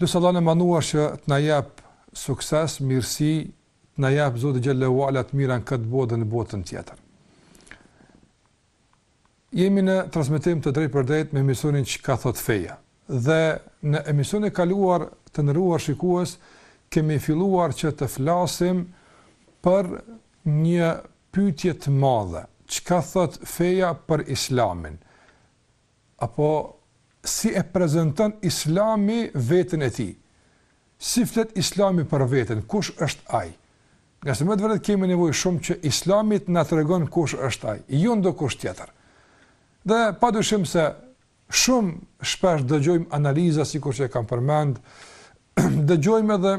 Lus Allahun e madhnuar që të na jap sukses, mirësi, të na jap Zoti xhele ve ala të mira në këtë botë dhe në botën tjetër. Jemi në transmetim të drejtpërdrejtë me emisionin Çka thotë feja. Dhe në emisionin e kaluar të nderuar shikues kemi filluar që të flasim për një pyetje të madhe. Çka thotë feja për Islamin? apo si e prezanton Islami veten e tij, si flet Islami për veten, kush është ai. Ngase me të vërtetë kemi nevojë shumë që Islami të na tregon kush është ai, jo ndokush tjetër. Dhe padyshim se shumë shpesh dëgjojmë analiza sikur që e kam përmend, dëgjojmë edhe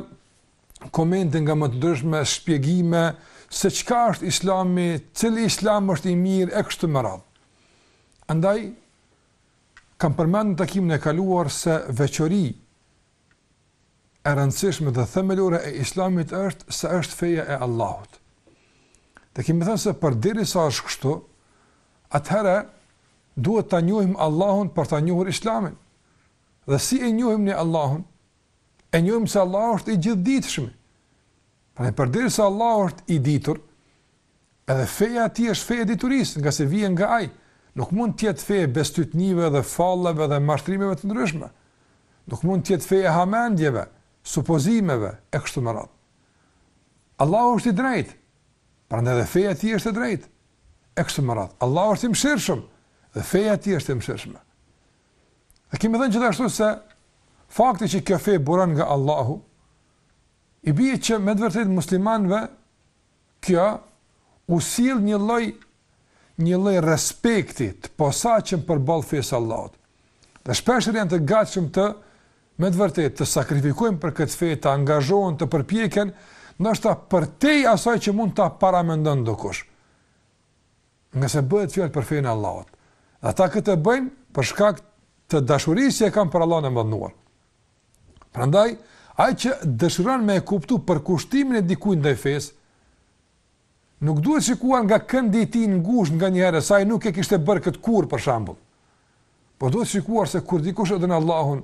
komente nga më të ndryshmet, shpjegime se çka është Islami, cili Islam është i mirë e kështu me radhë. Andaj, kam përmend në takimin e kaluar se veçori e rëndësishme dhe themelore e islamit është se është feja e Allahut. Dhe kemi thënë se përderisa është kështu, atëherë duhet ta njohim Allahun për ta njohur islamin. Dhe si e njohim ne Allahun? E njohim se Allahu është i gjithëdijshëm. Pra përderisa Allahu është i ditur, Edhe feja e tij është fe e diturisë, ngase vjen nga ai. Nuk mund të jetë fe e bestytnive dhe falleve dhe mashtrimeve të ndryshme. Nuk mund të jetë fe e hamendjeve, supozimeve e kështu me radhë. Allahu është i drejtë. Prandaj edhe feja e tij është e drejtë. E kështu me radhë. Allahu është i mëshirshëm dhe feja e tij është e mëshirshme. E kemi thënë gjithashtu se fakti që kjo fe buron nga Allahu i bie që me të vërtetë muslimanëve kjo u sjell një lloj një lloj respekti të posaçëm përballë fesë së Allahut. Dhe shpeshherë janë të gatshëm të me të vërtetë të sakrifikojnë për këtë fe, të angazhohen, të përpiqen, ndoshta përtej asaj që mund ta paramendon ndokush. Ngase bëhet fjalë për fenë e Allahut, dhe ata këtë bëjnë për shkak të dashurisë që kanë për Allahun e madhnuar. Prandaj, ai që dëshiron me e kuptu përkushtimin e dikujt ndaj fesë, nuk duhet shikuar nga këndi i tij i ngushtë nganjëherë, se ai nuk e kishte bërë këtë kurrë, për shembull. Por duhet shikuar se kur dikush e don Allahun,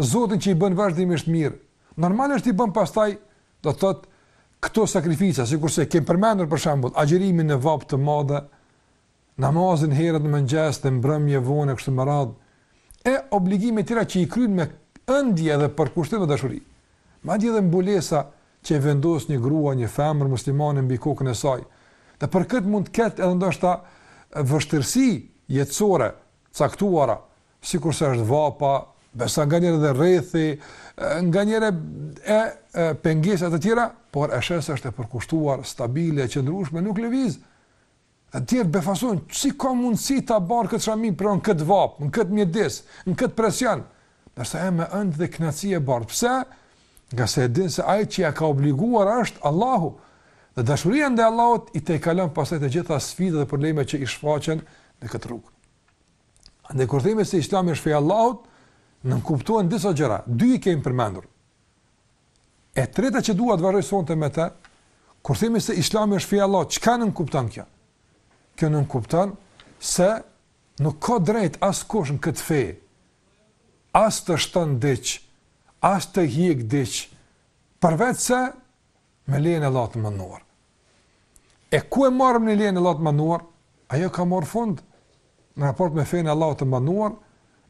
Zotin që i bën vazhdimisht mirë, normal është i bën pastaj, do të thotë, këto sakrifica, sikurse kemi përmendur për shembull, agjërimin në vapë të madhe, namazin herët në mëngjes dhe mbrëmje vonë kështu me radhë e obligime të tjera që i kryen me ëndje dhe përkushtim dhe dashuri. Madje edhe mbulesa që e vendos një grua, një femër muslimane mbi kokën e saj. Dhe për këtë mund të ketë edhe ndoshta vështirësi jetësore të caktuara, sikurse është vapa, besa nganjëherë dhe rrethi, nganjëherë e, e pengesa të tjera, por e sheh se është e përkushtuar, stabile, e qëndrueshme, nuk lëviz. Të tjerët befasohen, si ka mundësi ta bart këtë shami pra në këtë vapë, në këtë mjedis, në këtë presion, ndërsa ajo me ëndje dhe kënaqësi e bart. Pse? Ngase e din se ai që ia ka obliguar është Allahu, dhe dashuria ndaj Allahut i tejkalon pastaj të gjitha sfidat dhe problemet që i shfaqen në këtë rrugë. Andaj kur themi se islami është feja e Allahut, nënkuptohen disa gjëra, dy i kemi përmendur. E treta që dua të vazhdoj sonte me të, kur themi se Islami është feja e Allahut, çka nënkupton kjo? Kjo nënkupton se nuk ka të drejtë askush në këtë fe. As të shton diç, as të heq diç, përveçse me lejen e Allahut të madhëruar. E ku e marrim ne lejen e Allahut të madhëruar? Ajo ka marrë fund në raport me fenë e Allahut të madhëruar,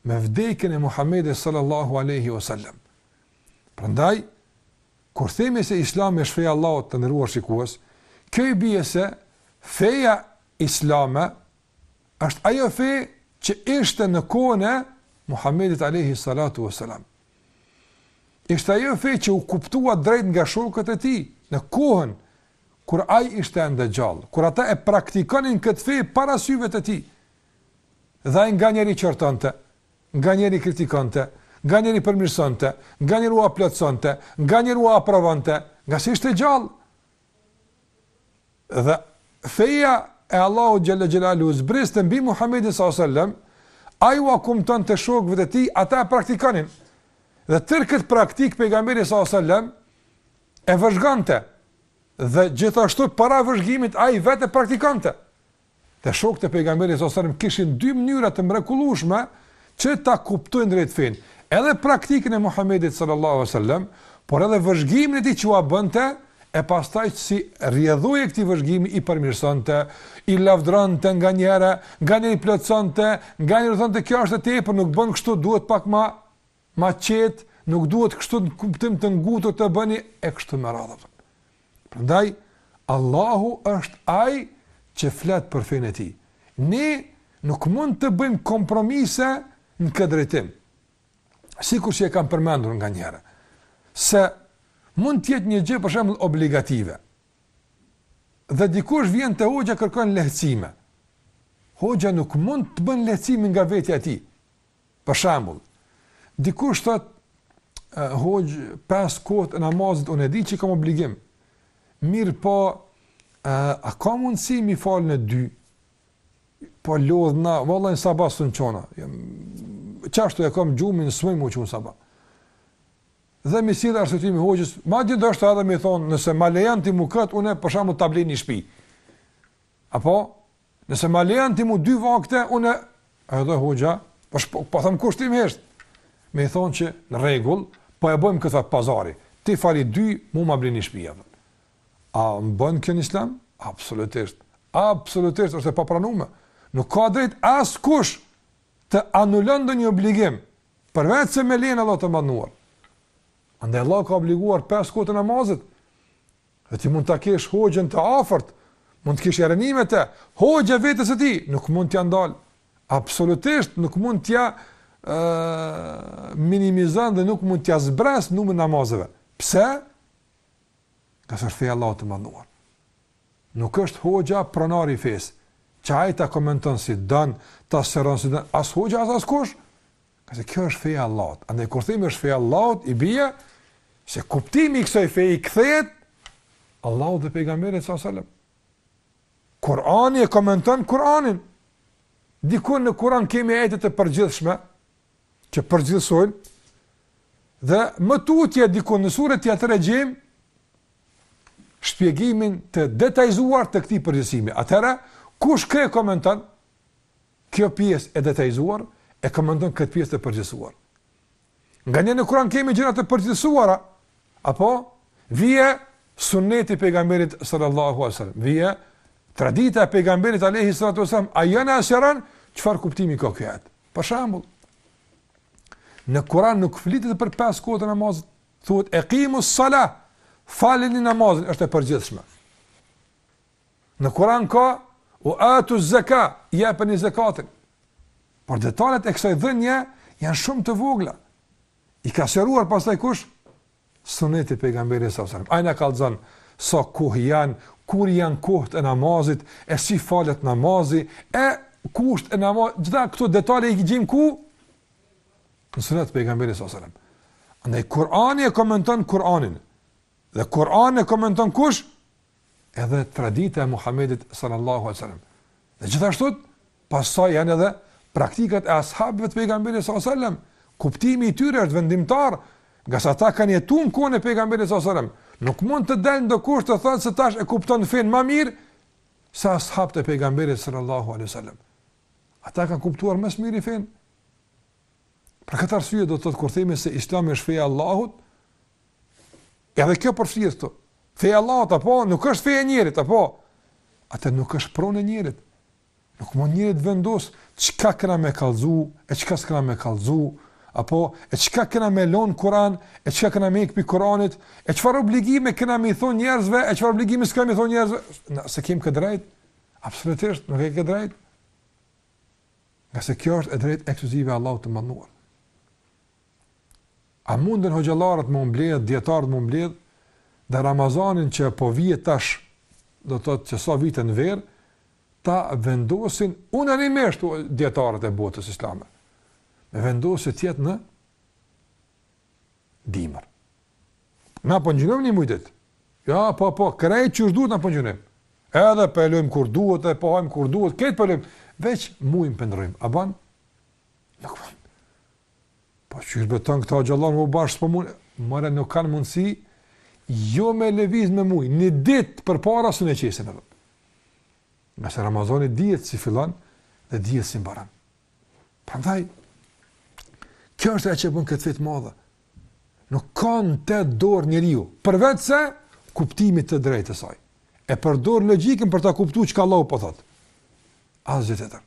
me vdekjen e Muhamedit sallallahu alaihi wasallam. Prandaj, kur themi se islami është feja e Allahut të nderuar shikues, kjo i bie se feja islame është ajo fe që ishte në kohën e Muhammedit Alejhi Salatu Veselam. Ishte ajo fe që u kuptua drejt nga shokët e tij në kohën kur ai ishte ende gjallë, kur ata e praktikonin këtë fe para syve të tij. Dhe ai nganjëherë i qortonte, Nganjëherë i kritikonte, nganjëherë i përmirësonte, nganjëherë ua plotësonte, nganjëherë ua aprovonte, ngase ishte gjallë. Dhe feja e Allahut xhelle xhelaluhu zbriste mbi Muhamedin sallallahu alajhi wasallam, ai ua kumtonte shokëve të tij, ata e praktikonin. Dhe tërë këtë praktikë pejgamberi sallallahu alajhi wasallam e vëzhgonte. Dhe gjithashtu para vëzhgimit ai vetë e praktikonte. Dhe shokët e Pejgamberit sallallahu alajhi wasallam kishin dy mënyra të mrekullueshme që ta kuptojnë drejt fenë, edhe praktikën e Muhamedit sallallahu alajhi wasallam, por edhe vëzhgimin e tij që ua bënte e pastaj që si rrjedhojë e këtij vëzhgimi i përmirësonte, i lavdëronte nganjëherë, nganjëherë i plotësonte, nganjëherë u thonte kjo është e tepër, nuk bën kështu, duhet pak ma ma qetë, nuk duhet kështu në kuptim të ngutur të bëni, e kështu me radhë. Përndaj, Allahu është aj që flet për fenë e tij. Ne nuk mund të bëjmë kompromise në këtë drejtim. Sikurse e kam përmendur nganjëherë. Se mund të jetë një gjë për shembull obligative. Dhe dikush vjen te hoxha kërkon lehtësime. Hoxha nuk mund të bën lehtësimin nga vetja e tij. Për shembull, dikush thotë, hoxhë, pesë kohët e namazit unë e di që i kam obligim, mirë po, a ka mundësi mi falë në dy? Po lodhna, vëllaj në sabah s'un çohna, qashtu e kam gjumin, s'muj m'u çu në sabah. Dhe me i sjell arsyetimin hoxhës, madje ndoshta edhe mi thonë, nëse ma lejan ti mu këtë, unë për shembull ta blej një shpi. Apo, Nëse ma lejan ti mu dy vakte, une, a edhe hoxha, po, shpo, po themi kushtimisht, me i thonë që në rregull, po e bëjmë këtë pazar, ti fali dy, mu ma blen shpinë. A bën kjo në islam? Absolutisht. Absolutisht, është e papranume. Nuk ka drejt askush të anulon ndonjë obligim, përveçse me leje t'Allahut të madhëruar. Andaj Allah ka obliguar 5 kohë të namazit, Dhe ti mund ta kesh hoxhën të afërt, mund të kesh arsyetime te hoxha vetë se ti, nuk mund t'ia ndal. Absolutisht nuk mund t'ia ë minimizon dhe nuk mund t'ia zbres numrin e namazeve. Pse? Ngase është feja e Allahut të madhëruar. Nuk është hoxha pronari i fesë. Që ai ta komenton si don, ta shpjegon si don, as hoxha as askush. Ngase kjo është feja e Allahut. Andaj kur themi është feja e Allahut, i bie se kuptimi i kësaj feje i kthehet Allahut dhe pejgamberit sallallahu alajhi wasallam. Kurani e komenton Kur'anin. Diku në Kur'an kemi ajete të përgjithshme që përgjithësojnë dhe më tutje diku në sure tjetër e gjejmë shpjegimin të detajzuar të këtij përgjithësimi. Atëherë kush kë komenton? kjo pjesë e detajzuar e komenton këtë pjesë të përgjithësuar. Nganjëherë në kuran kemi gjëra të përgjithësuara, po vjen sunneti i pejgamberit sallallahu alaihi wasallam, vjen tradita e pejgamberit alaihi salatu wasallam, ai na e sqaron, çfarë kuptimi ka ky ajet? Për shembull, në kuran nuk flitet për 5 kohët e namazit, thuhet ekimus-salah, falni namazin, është e përgjithshme. Në Kur'an ka ue atu zeka, jepeni zekatin. Por detalet e kësaj dhënie janë shumë të vogla. I ka sqaruar pastaj kush? Suneti i pejgamberit a.s. Ai na kallzon sa kohë janë, kur janë kohët e namazit, e si falet namazi, e kushtet e namazit, gjitha këto detale i gjim ku? Në sunet të pejgamberit a.s. Andaj Kur'ani e komenton Kur'anin. Dhe Kur'ani e komenton kush? edhe tradita e Muhamedit sallallahu alaihi wasallam. Dhe gjithashtu pas saj janë edhe praktikat e ashabëve të pejgamberit sallallahu alaihi wasallam, kuptimi i tyre është vendimtar, ngase ata kanë jetuar në kohën e pejgamberit sallallahu alaihi wasallam. Nuk mund të dalë ndokush të thotë se tash e kupton fen më mirë se ashabët e pejgamberit sallallahu alaihi wasallam. Ata kanë kuptuar më së miri fen. Për këtë arsye do të thotë kur themi se Islami është feja e Allahut, Edhe kjo përfshihet këtu. Feja e Allahut apo nuk është feja e njerit apo? Ajo nuk është pronë e njerit. Nuk mund njëri të vendos çka kena me kallzu, e çka s'kena me kallzu, apo e çka kena me lon n'Kur'an, e çka kena me hek pi Kur'anit, e çfarë obligime kena me i thon njerëzve, e çfarë obligime s'kena me i thon njerëzve, na s'e kem kët drejt. Absolutisht nuk e ke kët drejt. Ngase kjo është e drejt ekskluzive e Allahut të madhëruar. A munden hoxhallarët m'u mbledh, dijetarët m'u mbledh, dhe Ramazanin që po vje tash, do të thotë qe sa vite në verë, ta vendosin unanimisht dijetarët e botës islame. Me vendos të jetë në dimër. Na po një një mujtet. Ja, po, po, krejt që është duhet na po një Edhe pëllojmë kur duhet, edhe pëllojmë po kur duhet, krejt pëllojmë. Po Veq mujmë pëndrojmë. A banë? Nuk banë. Po qysh be ton këta hoxhallarë me bashk s'po mund, more nuk kanë mundësi jo me lëviz me mujë, një ditë përpara s'mun e qesin e shtyjnë. Ngase Ramazani dihet si fillan dhe dihet si mbaran. Prandaj, kjo është e që bënë këtë fe t'madhe. Nuk ka në të dorë njeriu, përveçse kuptimit të drejtë të saj. E përdor logikën për ta kuptuar çka Allahu po thotë. Asgjë tjetër.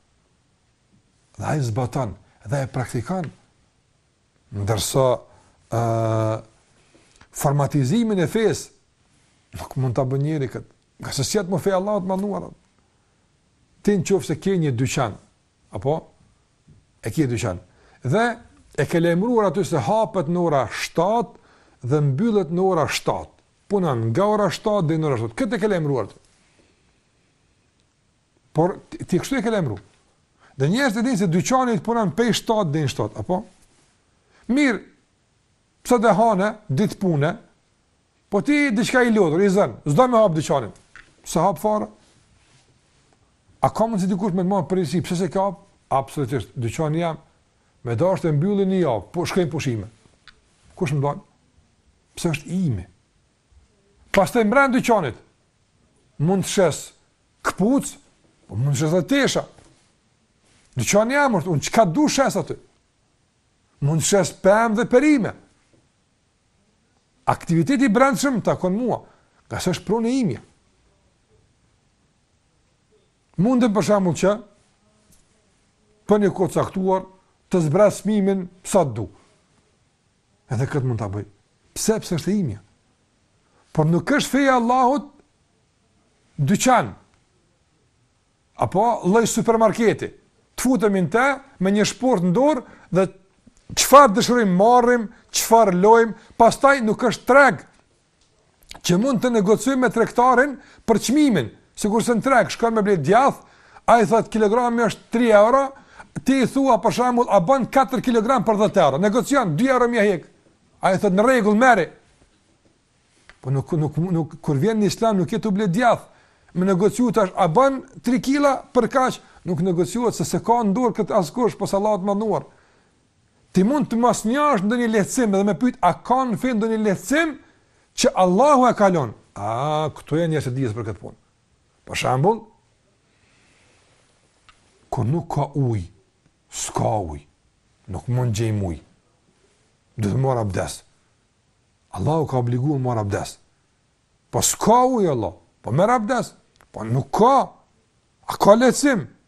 dhe ai e zbaton dhe e praktikon ndërsa ë uh, formatizimin e fesë nuk mund ta bëjë njeri kët. Ngase s'jet më fe e Allahut të madhëruar. Ti në qoftë se ke një dyqan apo e ke dyqan dhe e ke lajmëruar aty se hapet në ora 7 dhe mbyllet në ora 7. Punon nga ora 7 deri në ora 7. Këtë e ke lajmëruar. Por ti kështu e ke lajmëruar. Dhe njerëzit e dinë se dyqani punon prej 7 deri në 7, apo? Mirë. Pse të hanën, ditë pune? Po ti diçka i lodhur, i zën, s'do me hap dyqanin. S'e hap fare? A ka mundësi dikush me të marë përgjegjësi, pse s'e ka hap? Absolutisht, dyqani jem, me dashtë e mbylli një javë, po shkoj n'pushime. Kush më ndalë? Pse është ime? Pastaj mbrenda dyqanit mund të shes këpucë, po mund të shes edhe tesha. Dyqani i emi, unë çka du shes aty? Mund të shes pemë dhe perime. Aktiviteti i brendshëm më takon mua, ngase është pronë e imja. Mund të për shembull që për një kohë të caktuar të zbres çmimin sa të du. Edhe këtë mund ta bëj. Pse pse është e imja? Por nuk është feja e Allahut dyqan, apo lloj supermarketi, të futemi në te, me një shportë në dorë, dhe çfarë dëshirojmë marrim, çfarë lojmë, pastaj nuk është treg, që mund të negocioj me tregtarin për çmimin, sikurse në treg shkon me ble djath, ai thotë kilogrami është 3 euro, ti i thua për shembull a bën 4 kg për 10 euro, negocion 2 euro me hek. Ai thotë në rregull merri. Po nuk nuk nuk kur vjen në islam nuk je tu ble djath. Me negociu tash a bën 3 kg për kaq, nuk negociohet se s'e ka n'dorë kët askush, pos Allahut n'dorë. Ti mund të mos njohësh ndonjë lehtësim dhe më pyet a ka në fe ndonjë lehtësim që Allahu e ka lon. A këtu janë njerëzit e dijes për këtë punë. Për shembull, kur nuk ka ujë, s'ka ujë. Nuk mund gjejmë ujë. Do të marr abdes. Allahu ka obliguar të marr abdes. Po s'ka ujë Allah. Po merr abdes. Po nuk ka. A ka lehtësim?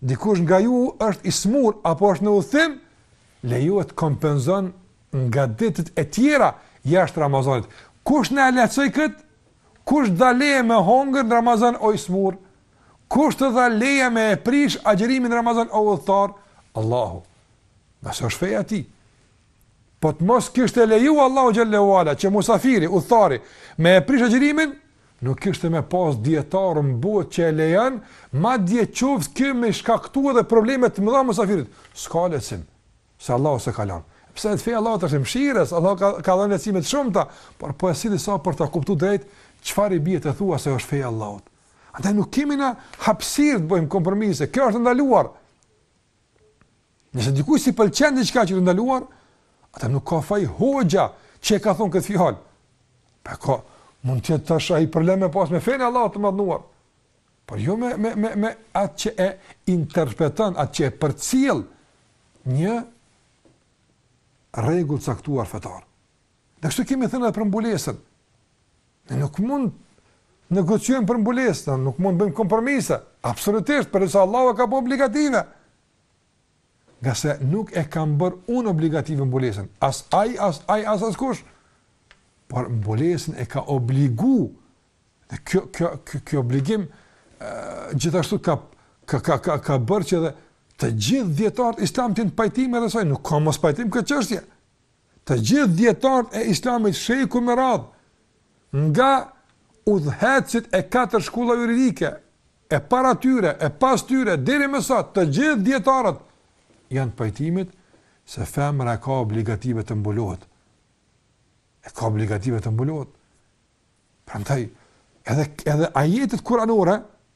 dikush nga ju është i smurë apo është në udhëtim, lejohet kompenzon nga ditët e tjera jashtë Ramazanit. Kush na e lehtësoi kët? Kush të dha leje me hongër në Ramazan o i smurë? Kush të dha leje me e prish agjerimin në Ramazan o udhëtar? Allahu. Ngase është feja e tij, Po të mos e kishte leju Allahu xhele ue ala që musafiri, udhëtari me e prish agjërimin, nuk kishte me pas dijetar në botë që e lejon, madje qoftë edhe me shkaktuar edhe probleme të mëdha musafirit. S'ka lehtësim. Se Allahu s'e ka lënë. Pse është fe Allahu është mëshirues, Allahu ka ka dhënë lehtësime të shumta, por po e sjelli sa për ta kuptuar drejt çfarë i bie të thua se është feja e Allahut. Andaj nuk kemi na hapësirë të bëjmë kompromise. Kjo është e ndaluar. Nëse dikuj s'i pëlqen diçka që është ndaluar, atëherë nuk ka faj hoxha që e ka thonë këtë fjalë. Por ka, mund të jetë tash ai problem me pas me fenë e Allahut të madhnuar. Por jo me, me, me, me atë që e interpreton, atë që e përcjell një rregull caktuar fetar. Dhe kështu kemi thënë edhe për mbulesën. Ne nuk mund negociojmë për mbulesë, ne nuk mund bëjmë kompromise. Absolutisht, për sa Allahu ka bërë obligative. Nga se nuk e kam bërë unë obligative mbulesën. As ai, as ai, as as kush. Por mbulesën e ka obligu. Dhe kjo, kjo, kjo, kjo obligim gjithashtu ka, ka, ka, ka, ka bërë që dhe të gjithë djetartë islam të jenë në pajtim rreth saj. Nuk ka mos pajtim këtë çështje. Të gjithë dijetarët e Islamit shekuj me radhë nga udhëheqësit e katër shkollave juridike, e para tyre, e pas tyre deri më sot, të gjithë dijetarët janë pajtimit se femra e ka obligative të mbulohet. E ka obligative të mbulohet. Prandaj edhe edhe ajetet kuranore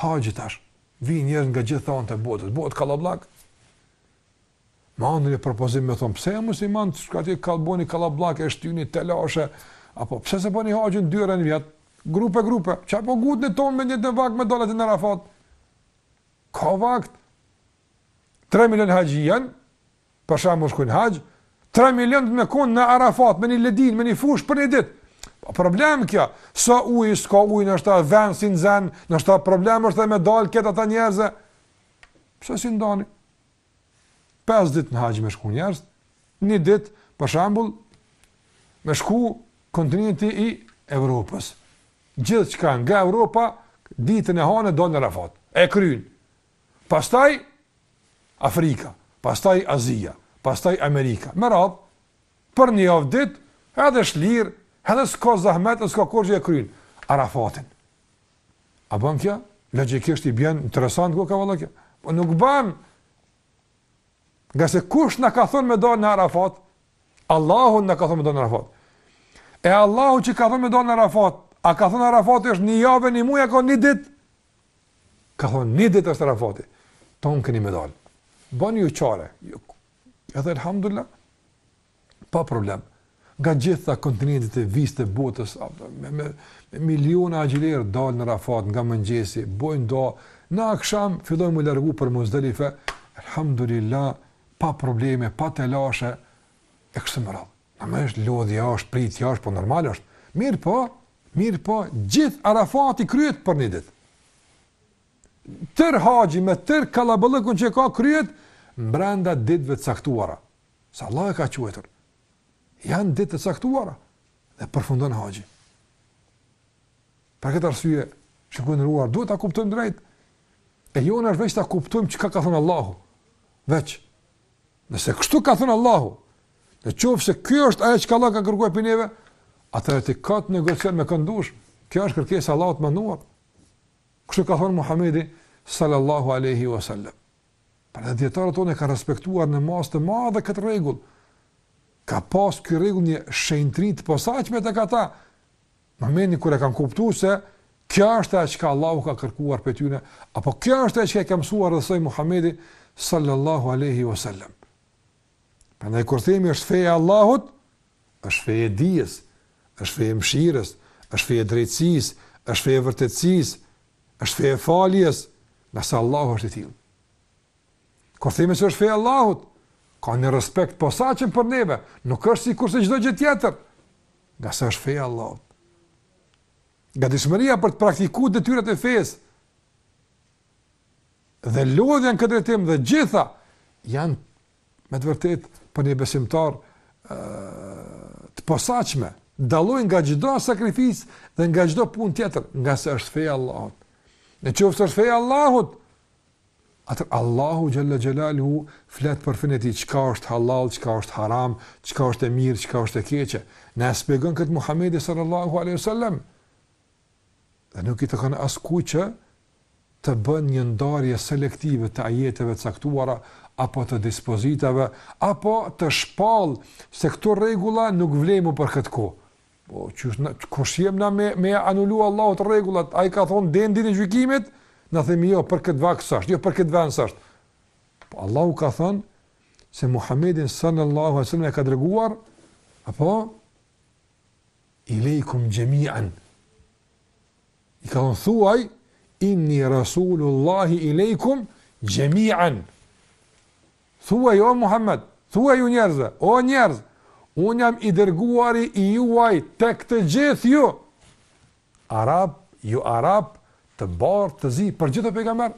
Haxhi tash, vijnë njerëz nga gjithë anët e botës, bëhet kallabllak. Me ardh një propozim me thonë, pse o muslimanë çka po kalboni kallabllak e shtyni telashe, apo pse s'e bëni haxhin dy herë në vjet, grupe, grupe, çka po nguteni tonë me një vakt me dal në Arafat, ka vakt, 3 milion haxhi janë, për shembull shkojnë haxh, 3 milionë me kon në Arafat, me një ledinë, me një fushë për një ditë. Po problem kjo, sa s'ka ujë, s'ka ujë, ndoshta vendi s'i nxen, ndoshta problem është dhe me dalë këtë ata njerëz. Pse s'i ndani? 5 ditë në haxh me shku njerëz, një ditë, për shembull, me shku kontinenti i Evropës. Gjithçka nga Evropa, ditën e hane, dalin në Arafat. E kryjnë. Pastaj Afrika, pastaj Azia, pastaj Amerika. Me radh, për një javë ditë, edhe shlirë, edhe s'ka zahmet, s'ka kurgjë e kryejnë Arafatin. A bën kjo? Logjikisht i bjen interesant, koka valla kjo. Po nuk bën. Nga se kush na ka thënë me dal në Arafat? Allahu na ka thënë me dal në Arafat. E Allahu që ka thënë me dal në Arafat, a ka thënë Arafati është një javë, një muaj apo një ditë? Ka thonë, një ditë është Arafati, tonë keni me dalë. Bani ju çare, ju, edhe elhamdulilah, pa problem. Nga gjitha kontinentet e viset e botës, me, me, me miliona haxhilerë dalin në Arafat nga mëngjesi, bojnë dua, në aksham fillojnë me u largu për Muzdelife, elhamdulilah, pa probleme, pa telashe, e kështu me radhë. A më është lodhje, a është pritje, a është po normal është. Mirëpo, mirëpo, gjithë Arafati kryhet për një ditë. Tërë haxhi me tërë kallaballëkun që ka kryhet mbrenda ditëve të caktuara. Se Allahu e ka quajtur. Janë ditë të caktuara dhe përfundon haxhi. Për këtë arsye, shikues të nderuar, duhet ta kuptojmë drejt. E jona është veç ta kuptojmë çka ka thënë Allahu. Veç, nëse kështu ka thënë Allahu, Në qoftë se kjo është ajo çka Allahu ka kërkuar prej neve, atëherë s'ka të negocion me këndush, kjo është kërkesë e Allahut të madhëruar. Kështu ka thonë Muhammedi sallallahu aleyhi wa sallam. Pra edhe dijetarët tonë e kanë respektuar në masë të madhe këtë rregull. Ka pas kjo rregull një shenjtëri të posaçme tek ata. Momenti kur e kanë kuptu se kjo është ajo çka Allahu ka kërkuar prej tyne, apo kjo është ajo çka ka mësuar dhe sëj Muhammedi sallallahu aleyhi wa sallam. Prandaj kur themi është feja e Allahut, është feja e dijes, është feja e mëshirës, është feja e drejtësisë, është feja e vërtetësisë, është feja e faljes, ngase Allahu është i tillë. Kur themi se është feja e Allahut, ka një respekt të posaçëm prej neve, nuk është sikurse çdo gjë tjetër, ngase është feja e Allahut. Gatishmëria për të praktiku detyrat e fejës, dhe lodhja në këtë drejtim të gjitha janë me të vërtetë për një besimtar të posaçme, dallojnë nga çdo sakrificë dhe nga çdo punë tjetër, ngase është feja e Allahut. Në qoftë se është feja e Allahut, atëherë Allahu xhelle xhelaluhu flet për fenë e tij, çka është hallall, çka është haram, çka është e mirë, çka është e keqe. Na e shpjegon këtë Muhammedi sallallahu aleyhi sallam, Dhe nuk i takon askujt që të bën një ndarje selektive të ajeteve të caktuara apo të dispozitave, apo të shpallë se këto rregulla nuk vlejnë më për këtë kohë. Po qysh na kush jemi na me ia anulu Allahut rregullat? Ai ka thonë deri në ditën e gjykimit, na themi jo për këtë vakt s'është, jo për këtë vend s'është. Po Allahu ka thënë se Muhamedin sallallahu alaihi wasallam e ka dërguar apo Ilejkum xhemian, i ka thonë thuaj, inni Rasulullahi Ilejkum xhemian, thuaj o Muhammed, thuaju njerëzve, o njerëz, unë jam i dërguari i juaj tek të gjithë ju, Arab, jo Arab, të bardhë, të zi, për të gjithë pejgamber,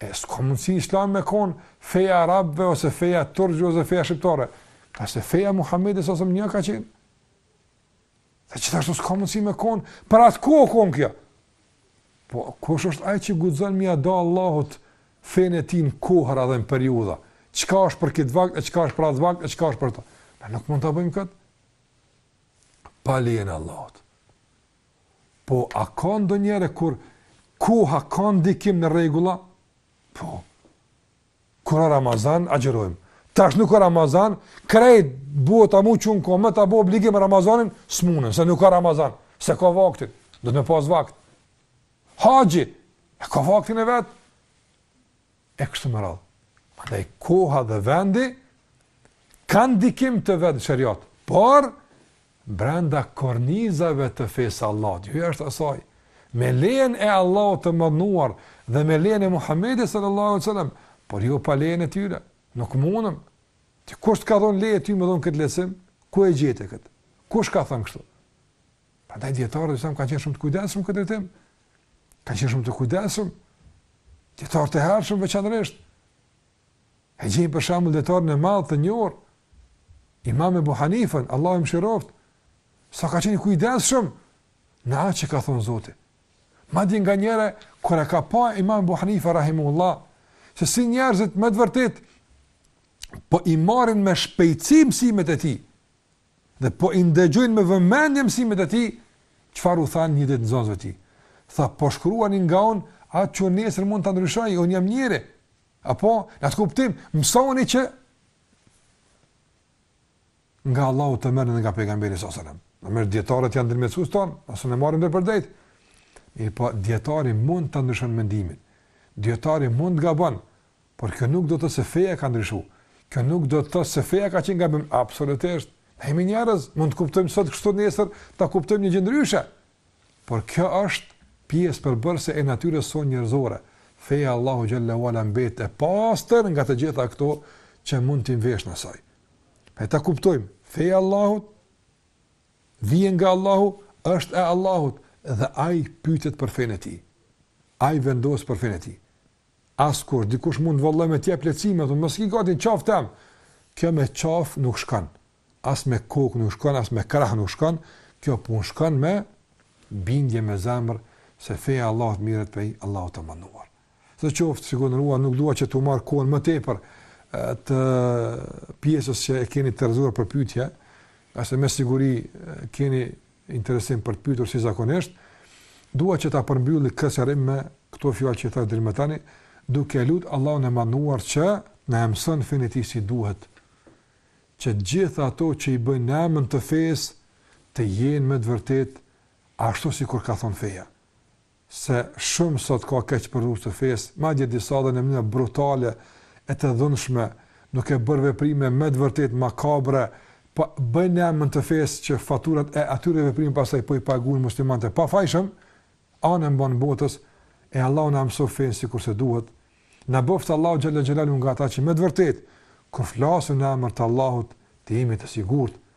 E s'ka mundësi islami me kon feja arabëve ose feja turqve ose feja shqiptare. Ka se feja Muhamedit sa një ka qenë. Dhe gjithashtu s'ka mundësi me kon për atë ku o kon kjo. Po kush është ai që guxon mja nda Allahut fenë e tij në kohëra dhe në periudha? Çka është për këtë vakt e çka është për atë vakt e çka është për të? Ne nuk mund ta bëjmë kët. Pa lejen e Allahut. Po a ka ndonjë herë kur koha ka ndikim në rregulla? Po. Kur o Ramazan agjërojmë. Tash nuk ka Ramazan, krejt bota mu çu n'kom, me ta bo obligim Ramazanin, s'munën se nuk ka Ramazan, s'e ka vaktin, do të me pas vakt. Haxhi, e ka vaktin e vet. e kështu me radhë. Prandaj koha dhe vendi kanë ndikim të vetë në sheriat, por brenda kornizave të fesë së Allahut, jo jashtë asaj. Me lejen e Allahut të madhnuar dhe me lejen e Muhamedit sallallahu alaihi wasallam, por jo pa lejen e tyre. Nuk mundëm. Ti kush të ka dhënë leje ty me dhon këtë lehtësim? Ku e gjete këtë? Kush ka thënë kështu? Prandaj dijetarët islamë kanë qenë shumë të kujdesshëm këtë drejtim. Kanë qenë shumë të kujdesshëm. Dijetarët e hershëm veçanërisht. E gjejmë për shembull dijetarin e madh të njohur Imam Ebu Hanifen, Allahu e mëshiroftë. Sa ka qenë kujdesshëm në atë që ka thënë Zoti. Madje nganjëherë kur e ka pa Imam Ebu Hanife rahimehullah, se si njerëzit me të vërtetë po i marrin me shpejtësi mësimet e tij. Dhe po i ndëgjojnë me vëmendje mësimet e tij, çfarë u thanë një ditë nxënësve të tij? Tha, po shkruani nga unë atë që nesër mund ta ndryshoj, unë jam njeri. Apo, në atë kuptim, mësoni që nga Allahu të merrni dhe nga pejgamberi sa selam. Në mes dijetarët janë ndërmjetësues tonë, as ne s'marrim përdrejt. Mirëpo dijetari mund të ndryshon mendimin. Dijetari mund të gabon, Por kjo nuk do të thotë se feja ka ndryshuar. Kjo nuk do të thotë se feja ka qenë gabim, absolutisht. Ne jemi njerëz, mund të kuptojmë sot kështu nesër ta kuptojmë diçka ndryshe. Por kjo është pjesë përbërëse e natyrës sonë njerëzore. Feja e Allahut xhelle ue ala mbetet e pastër nga të gjitha këto që mund t'i veshën asaj. Pra ta kuptojmë, feja e Allahut vjen nga Allahu, është e Allahut dhe ai pyetet për fenë e tij. Ai vendos për fenë e tij. As kur, dikush mund vallai me t'jep lehtësime, thonë mos iki gati në qafë teme. Kjo me qafë nuk shkon. As me kokë nuk shkon, as me krah nuk shkon. Kjo punë shkon me bindje me zemër se feja e Allahut mirret prej Allahut të madhnuar. Së qoftë si gënëruar, nuk dua që t'u marr kohën më tepër të pjesës që e keni të rezervuar për pyetje, se me siguri keni interesim për të pyetur si zakonisht, dua që ta përmbylli këtë sqarim me këto fjalë që i thash deri më tani, duke e lut Allahun e Madhëruar që të na e mëson fenë e tij si duhet, që të gjitha ato që i bëjnë në emër të fesë të jenë me të vërtetë ashtu sikur ka thënë feja. se shumë sot ka keqpërdhues të fesë, madje disa dhe në mënyra brutale e të dhunshme, duke bërë veprime me të vërtetë makabre, po i bëjnë në emën të fesë që faturat e atyre veprime pastaj po i paguajnë muslimanët e pafajshëm, anembanë botës, e Allahu na mësoftë fenë sikurse duhet, na bëftë Allahu xhalla xhelaluhu nga ata që me të vërtetë kur flasim në emër të Allahut të jemi të sigurt,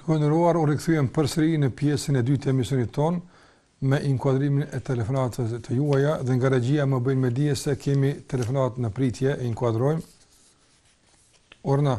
Shikues të nderuar, u rikthyem përsëri në pjesën e dytë të emisionit tonë me inkuadrimin e telefonatave të juaja dhe nga regjia më bëjnë me dije se kemi telefonatë në pritje e inkuadrojmë. Urdhno.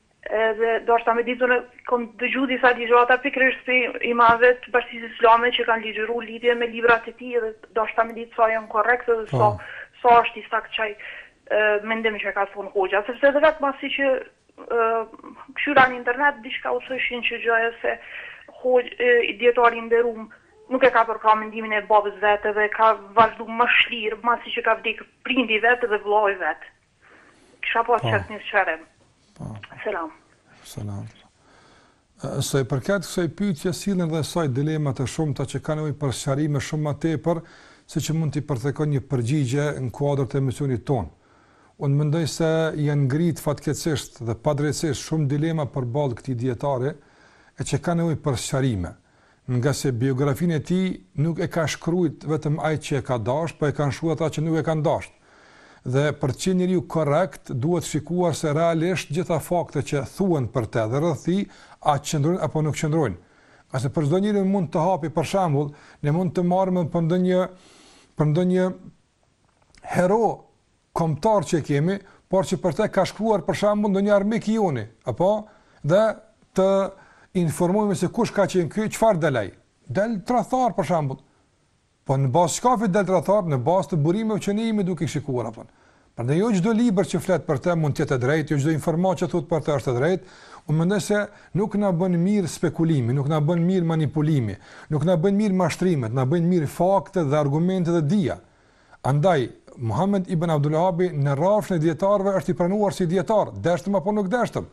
Edhe doshta me ditë unë kam dëgju disa ligjërata pikërisht prej imamëve të Bashkisë Islame që kanë ligjëru lidhje me librat e tij dhe doshta me ditë sa janë korrektë dhe sa po. sa është i saktë qaj mendim që e ka thonë hoxha, sepse edhe vetë masi që kqyra në internet diçka thojshin që gjoja se hoxh dijetari i nderum nuk e ka përkrah mendimin e babës vetë dhe ka vazhdu ma shlirë masi që ka vdekë prindi vetë dhe vëllai vetë. Kisha po çak një çarem. Po. Selam. Selam. Sa i përket kësaj pyetje sillen disa dilema të shumta që kanë nevojë për sqarime shumë më tepër, siç mund t'i përthekon një përgjigje në kuadër të emisionit ton. Unë mendoj se janë ngrit fatkeqësisht dhe padrejtësisht shumë dilema përballë këtij dijetari, e që kanë nevojë për sqarime. ngase biografinë e tij nuk e ka shkrujt vetëm ai që e ka dashtë, po e kanë shkrujt ata që nuk e kanë dashtë. Dhe për të qenë njeriu korrekt, duhet shikuar se realisht të gjitha faktet që thuhen për të dhe rreth tij, a qëndrojnë apo nuk qëndrojnë. Ngase për çdo njeri mund të hapi, për shembull, ne mund të marrim edhe për ndonjë për ndonjë hero kombëtar që kemi, por që për të ka shkruar për shembull ndonjë armik i joni, apo dhe të informojmë se kush ka qenë ky, çfarë del ai. Dal tradhtar për shembull. Po në bazë të çkafit dal tradhtar, në bazë të burimeve që ne jemi duke shikuar apo. Prandaj jo çdo libër që flet për të mund të jetë drejt, jo çdo informatë që thuhet për të është e drejtë. Unë mendoj se Nuk na bën mirë spekulimi, nuk na bën mirë manipulimi, nuk na bëjnë mirë mashtrimet, na bëjnë mirë faktet dhe argumentet dhe dija. Andaj, Muhamed ibn Abdulwahabi në rrafshin e dijetarëve është i pranuar si dijetar, deshtëm apo nuk deshtëm.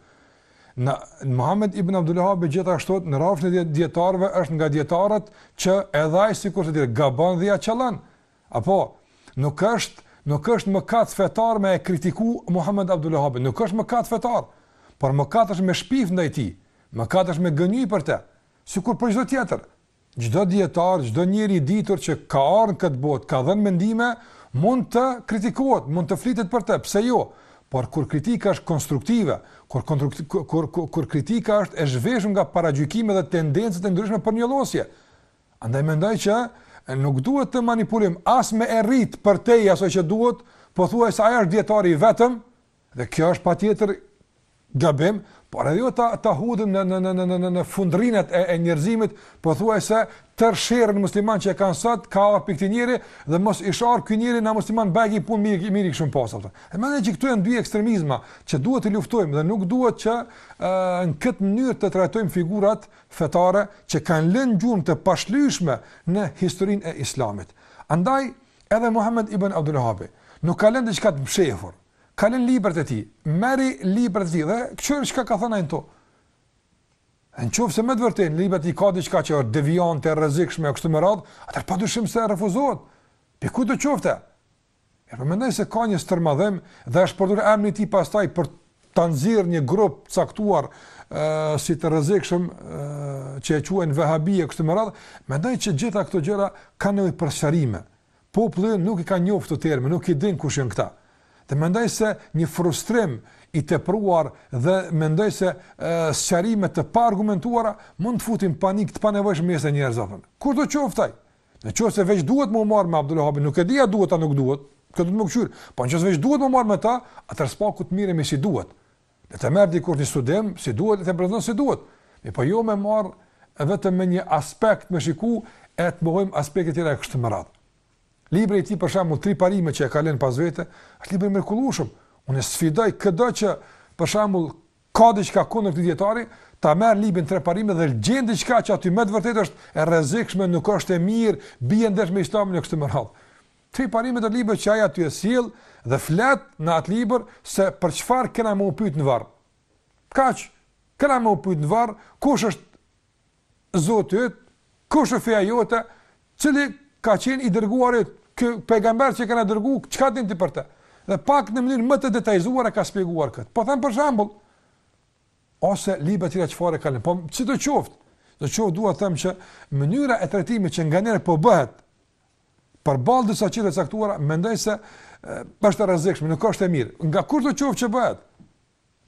Muhamed ibn Abdulwahabi gjithashtu në rrafshin e dijetarëve është nga dijetarët që edhe ai sikur të tjerë gabon dhe ia qëllon. Apo, nuk është, nuk është mëkat fetar me e kritiku Muhamed Abdul Wahhabin, nuk është mëkat fetar, por mëkat është me shpif ndaj tij, mëkat është me gënjy për te, sikur për çdo tjetër. Çdo dijetar, çdo njeri i ditur që ka ardhur në këtë botë, ka dhënë mendime, mund të kritikohet, mund të flitet për te, pse jo, por kur kritika është konstruktive, kur, kur, kur, kur kritika është e zhveshur nga paragjykime dhe tendencat e ndryshme për njollosje, Andaj mendoj që nuk duhet të manipulojmë as me e rrit përtej asaj që duhet, pothuajse ai është dijetari i vetëm, dhe kjo është patjetër gabim, por edhe jo ta, ta hudhim në, në, në, në, në, në fundërrinat e, e njerëzimit, pothuajse tërë sherrin muslimanët që e kanë sot, ka ardhë prej këtij njeri, dhe mos ish ardhë ky njeri ne muslimanët bajagi punët mirë, mirë i kishim pasë. E mendoj që këto janë dy ekstremizma, që duhet t'i luftojmë dhe nuk duhet që e, në këtë mënyrë të trajtojmë figurat, e, fetare që kanë lënë gjurmë të pashlyeshme në historinë e Islamit. Andaj, edhe Muhamed ibn Abdul Wahhabi nuk ka lënë diçka të mshefur. Ka lënë librat e tij. Merri librat e tij dhe kqyr çka ka thënë ai në to? Në qoftë se me të vërtetë, në librat e tij ka diçka që është deviante, e rrezikshme, e kështu me radhë, atëherë pa dyshim se refuzohet, prej kujtdo qoftë. E po mendoj se ka një stërmadhim dhe është përdorur emri i tij pastaj për ta nxjerrë një grup të caktuar ë si të rrezikshëm që e quajnë Wahabi e kështu me radhë, mendoj që të gjitha këto gjëra kanë nevojë për sqarime. Populli nuk i ka njohur këto terme, nuk i din kush janë këta. Dhe mendoj se një frustrim i tepruar dhe mendoj se sqarime të paargumentuara mund të futin panik të panevojshëm mes njerëzve. Kudo qoftë ai, Në qoftë se veç duhet me u marrë me Abdul Wahhabin, nuk e di a duhet a nuk duhet, këtë duhet me kqyr. Po nëse veç duhet me u marrë me ta, atëherë së paku të merremi si duhet. Le të merr dikush një studim, si duhet le të prezanton si duhet. Mirëpo jo me u marrë vetëm me një aspekt me shiku e të mohojm aspektet tjera kështu me radhë. Libri i tij për shembull tri parime që e ka lënë pas vete, është libër i mrekullueshëm. Unë sfidoj këdo që për shembull Ka diçka kundër këtij dietari, ta merr librin tre parime dhe gjen diçka që aty me të vërtetë është e rrezikshme, nuk është e mirë, bie ndesh me Islamin e kështu me radhë. Tri parime të librit që ai aty e sjell dhe flet në atë libër se për çfarë kena me u pyet në varr. Kaq. Kena me u pyet në varr, kush është Zoti yt, kush është feja jote, cili ka qenë i dërguari yt, ky pejgamber që ka qenë dërguar, çka din ti për të? Dhe pak në mënyrë më të detajzuar e ka shpjeguar këtë. Po them për shembull, ose libra tjera çfarë kanë, po sido që të qoftë, do të dua të them që mënyra e trajtimit që nganjëherë po bëhet përballë disa çështje të caktuara, mendoj se është e rrezikshme, nuk është e mirë. Nga kushdo qoftë që bëhet.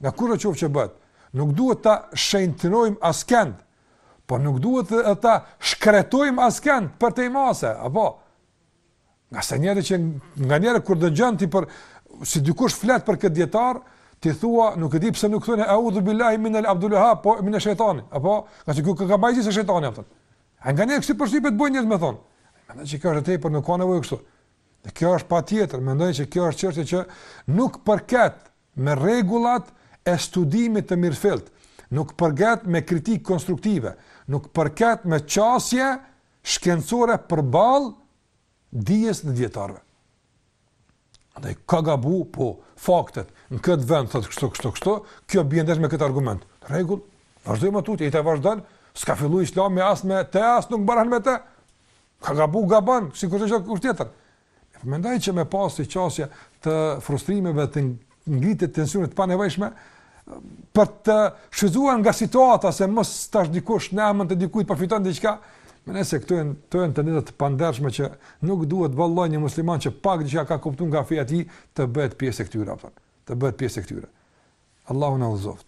Nga kushdo qoftë që bëhet. Nuk duhet ta shenjtënojmë askend, por nuk duhet dhe ta shkretojmë askend për te mase, apo? Ngase nganjëherë që nganjëherë kur dëgjën ti për, si dikush flet për këtë dijetar, ti thua, nuk e di pse nuk thonë, eudhu billahi minel abdulluha, po minesh shejtani, apo? Ngase kjo ka bajgjë se shejtani, apo? A nganjëherë kështë përshqipet bëjë njerë me thonë? Mendoj që kjo është tepër nuk ka nevojë kështu. Dhe kjo është patjetër, mendoj që kjo është qasje që nuk përket me rregullat e studimit të mirëfilltë, nuk përket me kritikë konstruktive, nuk përket me qasje shkencore përballë dijes edhe dijetarëve. Andaj ka gabu, po faktet në këtë vend thotë kështu kështu kështu, kjo bie ndesh me këtë argument. Rregull, vazhdojmë tutje, ata vazhdon, s'ka filluar Islami as me te as nuk mbaron me te. Ka gabu gabon, sikur të thotë kush tjetër. Por mendoj që me pas qasje të frustrimeve të ngritjes tensionit të panevojshme për të shfrytzuar nga situata se mos tash dikush në emër të dikujt po fiton diçka, mirë nëse këto janë këto janë tendenca të pandershme që nuk duhet vallallë një musliman që pak diçka ka kuptuar nga feja e tij të bëhet pjesë e këtyre apo të bëhet pjesë e këtyre. Allahu na udhëzoft.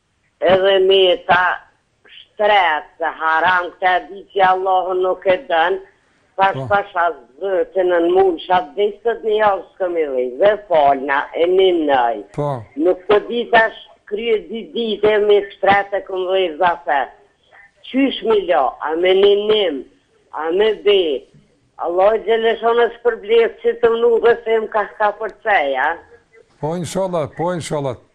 Edhe me ta shtrejt se haram këta e di qe Allahu nuk e don pash pash Zotin nën mulsha vdek sot ne jav s'kom me vdek dhe falna e ne naj nuk po di tash krye dy dite me shtrejt e kom vdhe zafet qysh me la a me ne nim a me be Allahu xhelle shanuhu e shpërbleft qe të mnu dhe se jem kah ka forceja. Po inshallah po inshallah.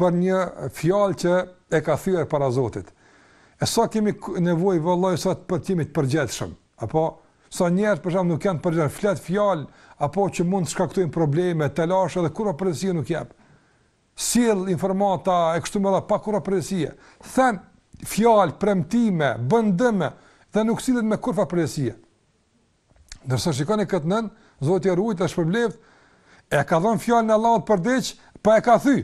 për një fjalë që e ka thyer para Zotit. E sa kemi nevojë vëllai sot për t'u ndi të përgjegjshëm, apo sa njerëz për shkak nuk janë përgjegjës flet fjalë apo që mund të shkaktojnë probleme, telashe dhe kurrfarë përgjegjësie nuk jep. Sill informata e kështu me radhë pa kurrfarë përgjegjësie. Then fjalë premtime, bën dëme dhe nuk sillet me kurrfarë përgjegjësie. Ndërsa shikoni këtë nën, Zoti e ruajt e shpërbleft, e ka dhënë fjalën Allahut për diç, po e ka thy.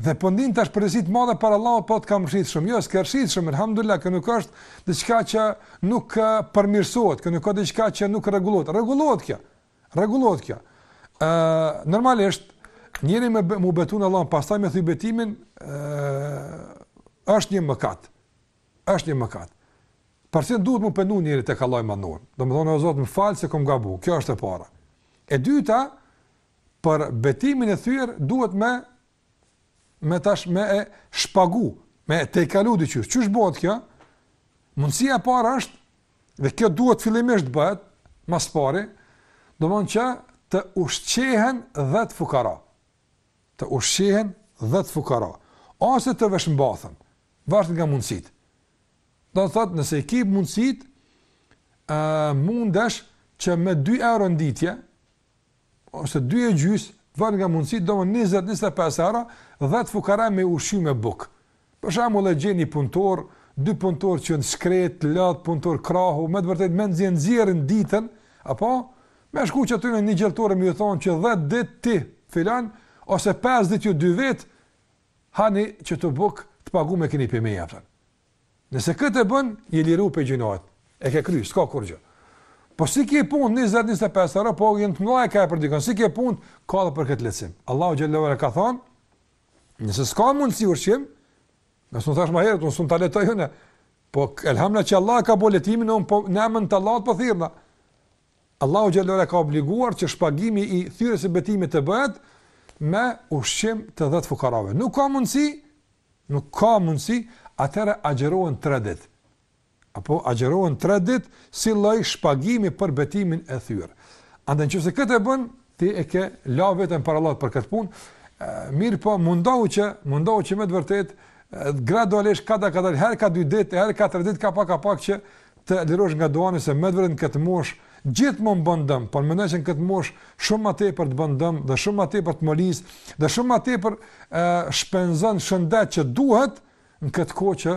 Dhe po ndin tash përgjegjësi të madhe para Allahut, po të ka mërzit shumë. Jo, s'ka mërzit shumë, alhamdulillah, që nuk është diçka që nuk përmirësohet, që nuk ka diçka që nuk rregullohet. Rregullohet kjo. Rregullohet kjo. Ë, normalisht njëri me mu betun Allahun, pastaj me thy betimin, ë është një mëkat. është një mëkat. S'pari duhet m'u pendu njëri tek Allahu i madhëruar? Do më thonë, o Zot, më fal se kom gabu, kjo është e para. E dyta, për betimin e thyrë, duhet me, me tash me e shpagu, me te i kalu diqysh. Qysh bëhet kjo? Mundësia para është, dhe kjo duhet fillimisht bëhet, ma s'pari, domethënë që të ushqehen dhetë fukara. të ushqehen dhjetë fukara, ose të veshmbathën, varet nga mundësitë. Do të thotë nëse i ki mundësitë, ë mundesh që me 2 euro nditje ose 2 e gjys, varet nga mundësitë, domon 20-25 euro, 10 fukara me ushqim me buk. Për shembull e gjen një punëtor, dy punëtor që janë shkret, lot punëtor krahu, me të vërtetë mezi e nxjerrin ditën, apo me shku që aty në një gjeltore me ju thonë që 10 ditë ti filan ose 5 ditë ju dy vetë hani qetu buk të pagume e keni prej meje. Nëse këtë e bën, je liru prej gjynahit, e ke kry, s'ka kurrgjë. Po s'i ke, po në 20-25 euro, po janë të mëdha edhe për dikën, s'i ke, po, ka dhe për këtë lehtësim. Allahu Xhelle ve Ala ka thonë, Nëse s'ka mundësi ushqim, siç thashë ma herët, unë s'mun të lehtoj une, po elhamdulilah që Allahu ka bo lehtësimin, unë po në emën të Allahut po thirrna. Allahu xhelle ve ala ka obliguar që shpagimi i thyerjes së betimit të bëhet me ushqim të dhetë fukarave. Nuk ka mundësi, nuk ka mundësi, atëherë agjërohen tre dit. apo agjërohen tre ditë si lloj shpagimi për betimin e thyer. Andaj nëse këtë e bën, ti e ke la veten para Allahut për këtë punë. Mirëpo, mundohu që, mundohu që me të vërtet, gradualisht kadal kadal herë ka dy ditë, herë ka tre ditë ka pak ka pak që të lirosh nga duhani se me të vërtet në këtë mosh gjithmonë bën dëm, por mendoj se në këtë mosh shumë më tepër të bën dëm dhe shumë më tepër të molis dhe shumë më tepër shpenzon shëndet që duhet në këtë kohë që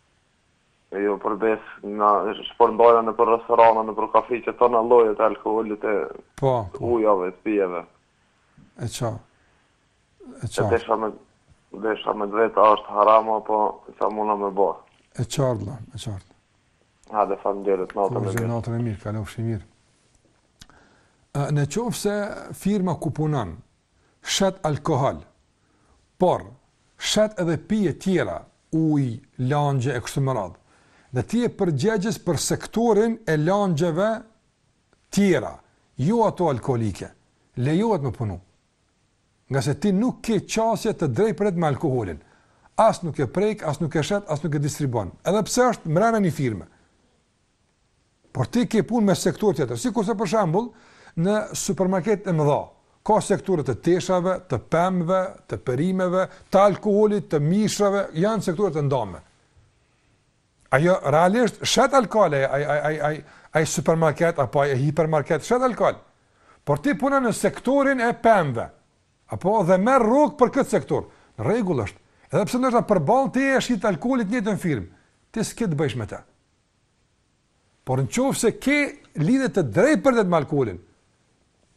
E jo për besë, na shpërndajna nëpër restorana, nëpër kafiqe tana llojet e alkoolit e Po, po. ujave, të pijeve. E qa. E E qartë. desha me, desha me të vetë, a është haram apo qa muna me ba. E qartë vëlla, e qartë. Hajde, faleminderit, natën e mirë. Përgjigje, natën e mirë, kalofsh mirë. Ë, në qoftë se firma ku punon, shet alkohol, por shet edhe pije tjera, ujë, langje e kështu me radhë. Dhe ti je përgjegjës për sektorin e langjeve tjera, jo ato alkoolike. Lejohet me punu. Nga se ti nuk ke qasje të drejtpërdrejt me alkoholin. As nuk e prek, as nuk e shet, as nuk e distribuon. Edhe pse është mrena një firme. Por ti ke punë me sektor tjetër, sikurse për shambull, në supermarkete të mëdha, ka sektorë të teshave, të pemëve, të perimeve, të alkoholit, të mishrave, janë sektorë të ndame. Ajo, realisht, shet alkohol, aj, aj, aj, aj, aj, supermarket, apo aj, hipermarket, shet alkohol. Por ti punon në sektorin e pemëve, apo dhe merr rrogë për këtë sektor. Në rregull është. Edhe pse ndoshta përball teje shitet alkooli në të njëjtën firmë, ti s'ke të bësh me të. Por në qoftë se ke lidhe të drejtpërdrejtë me alkoolin,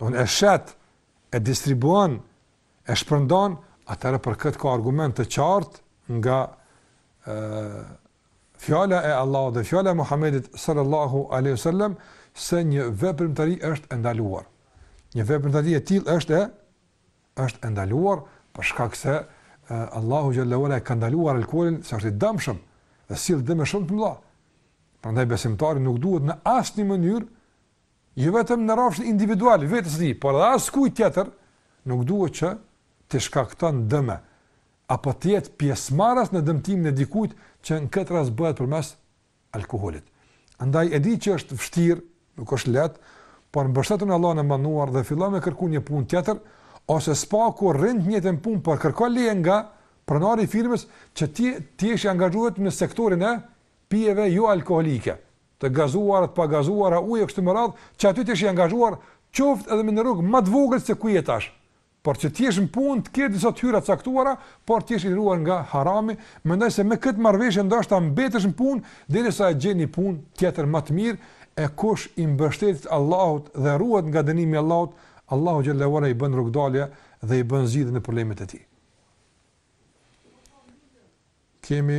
e shet, e distribuon, e shpërndan, atëherë për këtë ka argument të qartë nga e, fjala e Allahut dhe fjala e Muhamedit sallallahu aleyhu sallam, se një veprimtari është e ndaluar. Një veprimtari e tillë është e është e ndaluar për shkak se Allahu xhelle ue ala e ka ndaluar alkoolin se është i dëmshëm dhe sjell dëme shumë të mëdha. Prandaj besimtari nuk duhet në asnjë mënyrë jo vetëm në rrafsh individual vetes së tij, por edhe askujt tjetër nuk duhet që t'i shkakton dëme apo të jetë pjesëmarrës në dëmtimin e dikujt që në këtë rast bëhet përmes alkoolit. Andaj e di që është vështirë, nuk është lehtë, por mbështetu në Allahun e madhëruar dhe fillo me kërku një punë tjetër ose së paku rri në të njëjtën punë por kërko leje nga pronari i firmës që ti të jesh i angazhuar në sektorin e pijeve jo alkoolike, të gazuara, të pagazuara, ujë kështu me radhë, që aty të jesh i angazhuar qoftë edhe me një rrogë më të vogël se ku je tash. Por që të jesh në punë, të kesh disa të hyra të caktuara, por të jesh i ruajtur nga harami, mendoj se me këtë marrëveshje ndoshta mbetesh në punë derisa e gjen një punë tjetër më të mirë, e kush i mbështetet Allahut dhe ruhet nga dënimi i Allahut, Allahu xhelle ue ala i bën rrugëdalje dhe i bën zgjidhje në problemet e tij. Kemi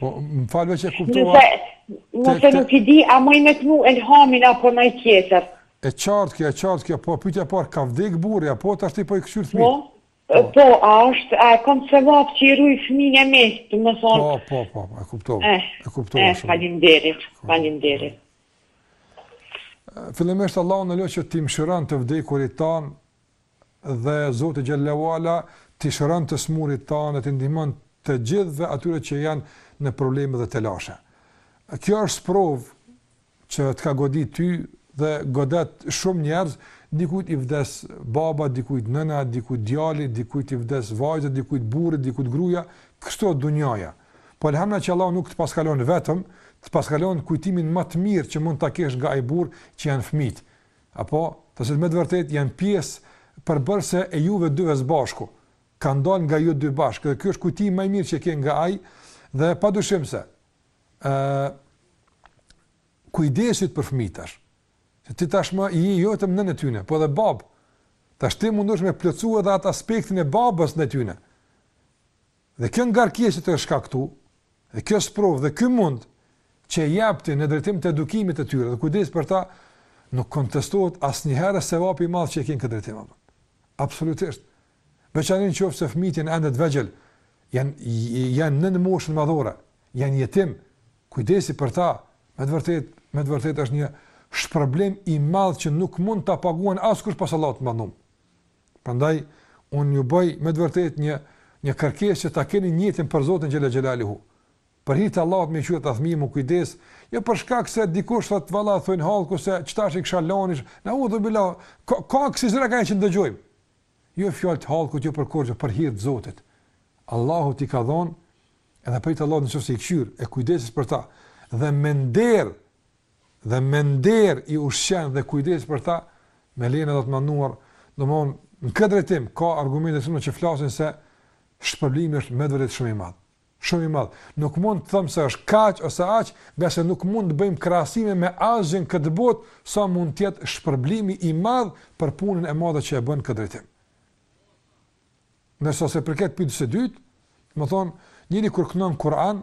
Po, më fal veç e kuptova... Nëse, nëse nuk i di, a muj me knu Elhamin apo një tjetër? E qartë kjo, e qartë kjo, po pytja e parë, ka vdek burri, po tash ti po i kqyr fmijt? Po, po, po, a është, a e kom sevap që i ruj fmijt e mi, domethënë... Po, po, po, po, e kuptova, eh, e kuptova eh, shumë. Eh, faleminderit, faleminderit. Fillimisht Allahun e lus që t'i mëshiron të vdekurit tanë, dhe Zoti xhelle ue ala t'i shëron të smurit tanë dhe t'i ndihmon të gjithëve atyre që janë në probleme dhe telashe. Kjo është sprovë që të ka godit ty dhe godet shumë njerëz, dikujt i vdes baba, dikujt nëna, dikujt djali, dikujt i vdes vajza, dikujt burri, dikujt gruaja, kështu është dunjaja. Po elhamdulilah që Allahu nuk të paska lon vetëm, të paska lon kujtimin më të mirë që mund ta kesh nga ai burrë që janë fëmijët. Apo, të cilët me të vërtetë janë pjesë përbërëse e juve dyve së bashku, kanë dalë nga ju dy bashkë, dhe kjo është kujtimi më i mirë që ke nga ai, dhe padyshim se, ë kujdesi për fëmijët tash, se ti tashmë je jo vetëm nënë e tyne, po edhe babë, tash ti mundohesh me plotësu edhe atë aspektin e babës ndaj tyne, Dhe kjo ngarkesë që të është shkaktu, dhe kjo sprovë, dhe ky mund, që jep ti në drejtim të edukimit të tyre, dhe kujdes për ta, nuk kontestohet asnjëherë sevapi i madh që e ke në këtë drejtim. Apër. Absolutisht. Veçanërisht nëse fëmijët janë ende të vegjël, janë, janë në në moshën madhore, janë jetim, kujdesi për ta, me të vërtet, me të vërtet është një shpërblim i madh që nuk mund ta paguan askush pos Allahut të madhëruar. Prandaj unë ju bëj me të vërtetë një një kërkesë që ta keni nijetin për Zotin xhele xhelaluhu. Për hir të Allahut me qeta fmi m'u kujdes, jo për shkak se dikush thot valla thojn hallku se qetash i kisha lanish, na u dhu bila, ka ka kësi zëra ka që ndëgjojm. Jo fjalë të hallkut jo për kurgjo, për hir të Zotit. Allahu t'i ka dhon edhe për hir t'Allahut nëse i kqyr e kujdesesh për ta dhe me nder dhe me nder i ushqen dhe kujdes për ta, me lejen e Allahut të Madhëruar, domthon në këtë drejtim ka argumente të shumta që flasin se shpërblimi është me vërtet shumë i madh. Shumë i madh. Nuk mund të them se është kaq ose aq, besa nuk mund të bëjmë krahasime me asgjë në këtë botë sa mund të jetë shpërblimi i madh për punën e madhe që e bën në këtë drejtim. Ndërsa sa i përket pyetjes së dytë, më thon, njeri kur këndon Kur'an,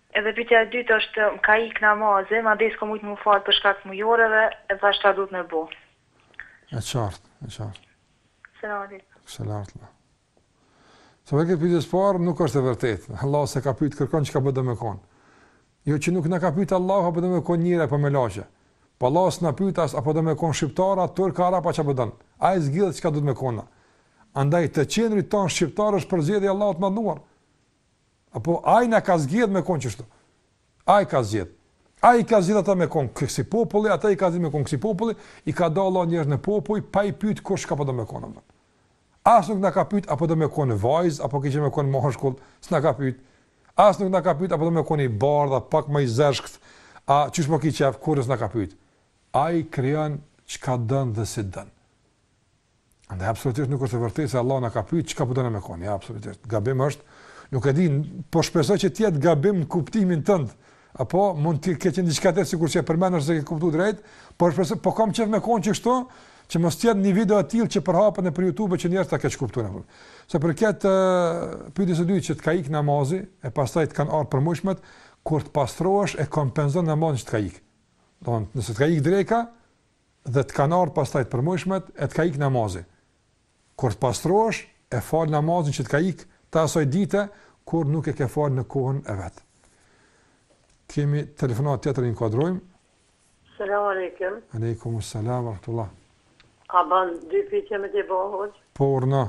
Edhe pyetja e dytë është ka ik namazi madej s'ka mujt m'u fal për shkak të mujoreve e tash çfarë duhet me bo. E qartë, e qartë. Selam aleikum. Selam aleikum. Sa i përket pyetjes parë nuk është e vërtetë. Allahu s'e ka pyet kërkan çka po do me kon. Jo që nuk na ka pyet Allahu apo do me kon njeri apo melaqe. Po Allahu s'na pyet as apo do me kon shqiptar apo turk apo arab apo don. Ai zgjedh çka duhet me kon. Andaj të qenërit ton shqiptar është përzgjedhje e Allahut të madhëruar. Apo, ai na ka zgjedh me kon qështu. Ai ka zgjedh. Ai ka zgjedh ata me kon kësi populli, ata i ka zgjedh me kon kësi populli, i ka da Allah njerëz në popuj pa i pyet kush çka po do me kon apo. As nuk na ka pyet apo do me kon vajz apo ke qejf me kon mashkull, s'na ka pyet. As nuk na ka pyet apo do me kon i bardh apo pak më i zeshkt, a qysh po ki qef kurrë s'na ka pyet. Ai krijon çka don dhe si don. Andaj absolutisht nuk është e vërtetë se Allah na ka pyet çka po dona me kon. Ja absolutisht. Gabim është. Nuk e di, po shpresoj që të jetë gabim në kuptimin tënd. Apo mund të ketë qenë diçka tjetër sikur që e përmend ose e ke kuptuar drejt, por shpresoj po kam qejf me kon qikështu, që mos të jetë një video e tillë që përhapet nëpër YouTube që njerëz ta keqkuptojnë apo. Sa për këtë pyetjes së dytë që të ka ik namazi e pastaj të kanë ardhur të përmujshmet, kur të pastrohesh e kompenzon namazin që të ka ik. Don, nëse të ka ik dreka, dhe të kanë ardhur pastaj të përmojshmet, e të ka ikë namazi. Kur të pastrohesh, e fal namazin që të ka ikë të asaj dite, kur nuk e ke falë në kohën e vet. Kemi telefonatë tjetër, e inkuadrojmë. Selam aleikum. Aleikum selam, rahmetullah. A ban dy pitje me të bo, hoxhë? Po, urdhno.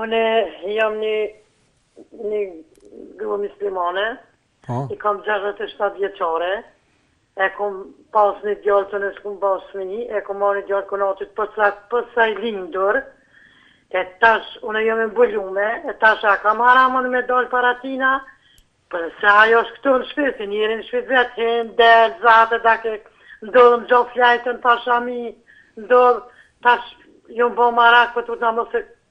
Une jam një, një grua myslimane, I kam gjashtëdhjetë e shtatë vjeçare, e kom pas ni djalë që unë s'kom pas fmi, e kom marr ni djalë kunatit posa i lindur, e tash une jom e mbulume, e tash a kam haram me dal para tina, për se ai është ktu në shpi, se njeri në shpi vet hin, del, zate, dakik, ndodh më gjo fjetën pa shami, ndodh, tash jom bo merak, po tutna mos e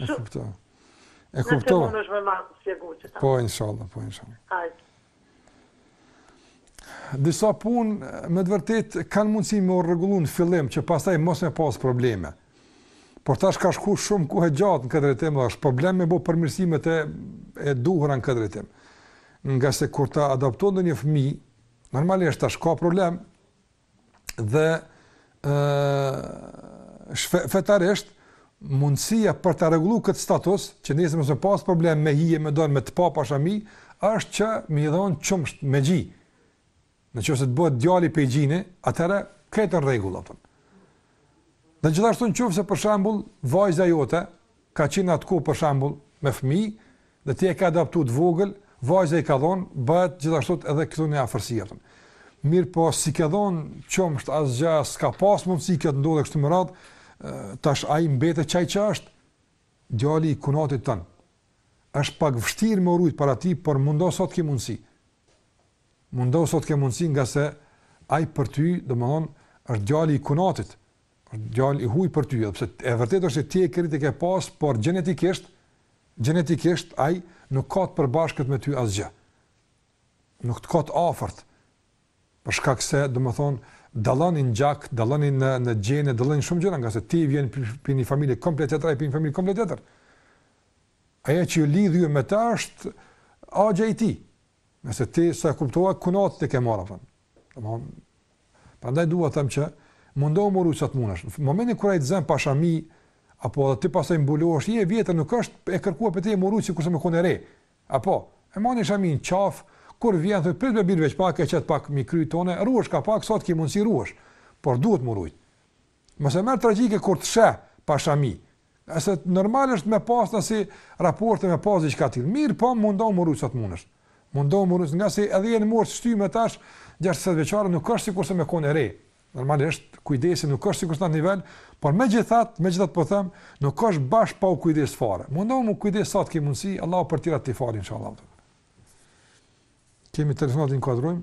E kuptova. E kuptova. Nëse mundesh me ma shpjegu qëta. Po, inshallah, po, inshallah. Hajde. Disa punë, me të vërtet, kanë mundësi me u rregullu në fillim, që pastaj mos me pas probleme. Por tash ka shku shumë kohë gjatë në këtë drejtim, dhe është problem me bo përmirësimet e, e duhura në këtë drejtim. Nga se kur ta adapton ndonjë fëmi, normalisht tash ka problem, dhe ë uh, fetarisht mundësia për ta rregullu këtë status, që nesër mos me pas problem me hije, demedon, me të pa pa shami, është që me i dhon qumsht me gji. Në qoftë se të bëhet djali prej gjinit, atëherë e ke të rregullt apo. Dhe gjithashtu në qoftë se për shembull vajza jote ka qenë atë kohë për shembull me fëmijë dhe ti e ke adaptuar të vogël, vajza i ka dhënë, bëhet gjithashtu edhe këtu në afërsi apo. Mirpo s'i ke dhënë qumësht asgjë, s'ka pas mundësi që të ndodh e kështu me radhë, tash ai mbetet qaj që është djali i kunatit ton. Është pak vështirë m'u rujt para ti, por mundohu sa t'ke mundësi. Mundohu sa t'ke mundësi nga se ai për ty, domthon, është djali i kunatit, djalë i huaj për ty, edhe pse e vërtetë është se ti e ke rrit e ke pas, por gjenetikisht, gjenetikisht ai nuk ka të përbashkët me ty asgjë. Nuk të ka të afërt. Për shkak se, domethënë, dalloni në gjak, dalloni në në gjene, dalloni në shumë gjëra, nga se ti vjen prej një familje komplet tjetër, ai prej një familje komplet tjetër. Ajo që ju lidhë ju me ta është axha i tij. Nëse ti sa e kuptova kunatit e ke marrë apo. Domthon prandaj dua të them që mundohu m'u rujt sa të mundesh. Në momentin kur ai të zën pa shami apo edhe ti pastaj mbulohesh, je vjetër nuk është e kërkuar për ty m'u rujt sikurse me konë e re. Apo e mani shamin n'qaf, kur vjen thot prit me bir veç pak e qet pak mi kry tonë, ruhesh ka pak sa t'ke mundsi ruhesh. Por duhet m'u rujt. Mos e merr tragjike kur të sheh pa shami. Ë se normal është me pas në asi raporte me pas diçka të tillë. Mirëpo mundohu me u rujt sa të mundesh. Mundohu me u rujt ngase edhe je në moshë të shty me tash, gjashtëdhjetë vjeçare nuk është sikurse me kon e re. Normalisht, kujdesi nuk është sikurse në atë nivel, por megjithatë, megjithatë po them, nuk është bash pa u kujdes fare. Mundohu me u kujdes sa të ke mundësi, Allah për tira të falin, inshallah. Kemi telefonatë e inkuadrojmë.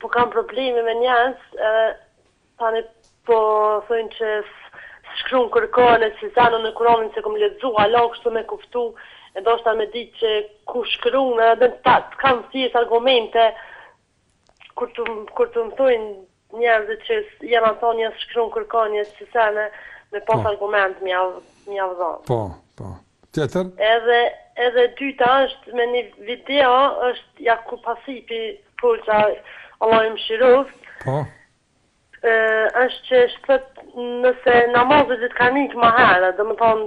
Po kam probleme me njerëz, edhe tani po thonë që s'shkruan kërkun e s'e zan në Kur'anin s'e kam lexu, hala kështu me kuptu, e dashta me ditë që ku shkruan, edhe ta ta kam thjesht argumente kur të kur të më thonë Njerzit qe jan ato që s'shkrun kërkun e që s'e zan me pas argument me jav dhon. Po, po. Tjetër? Edhe edhe e dyta është me ni video është Jakup Hasipi Hoxha Allahu e mëshiroftë. Po. Ë është qe thot nëse namazet ditë të kan ik ma herët, domethënë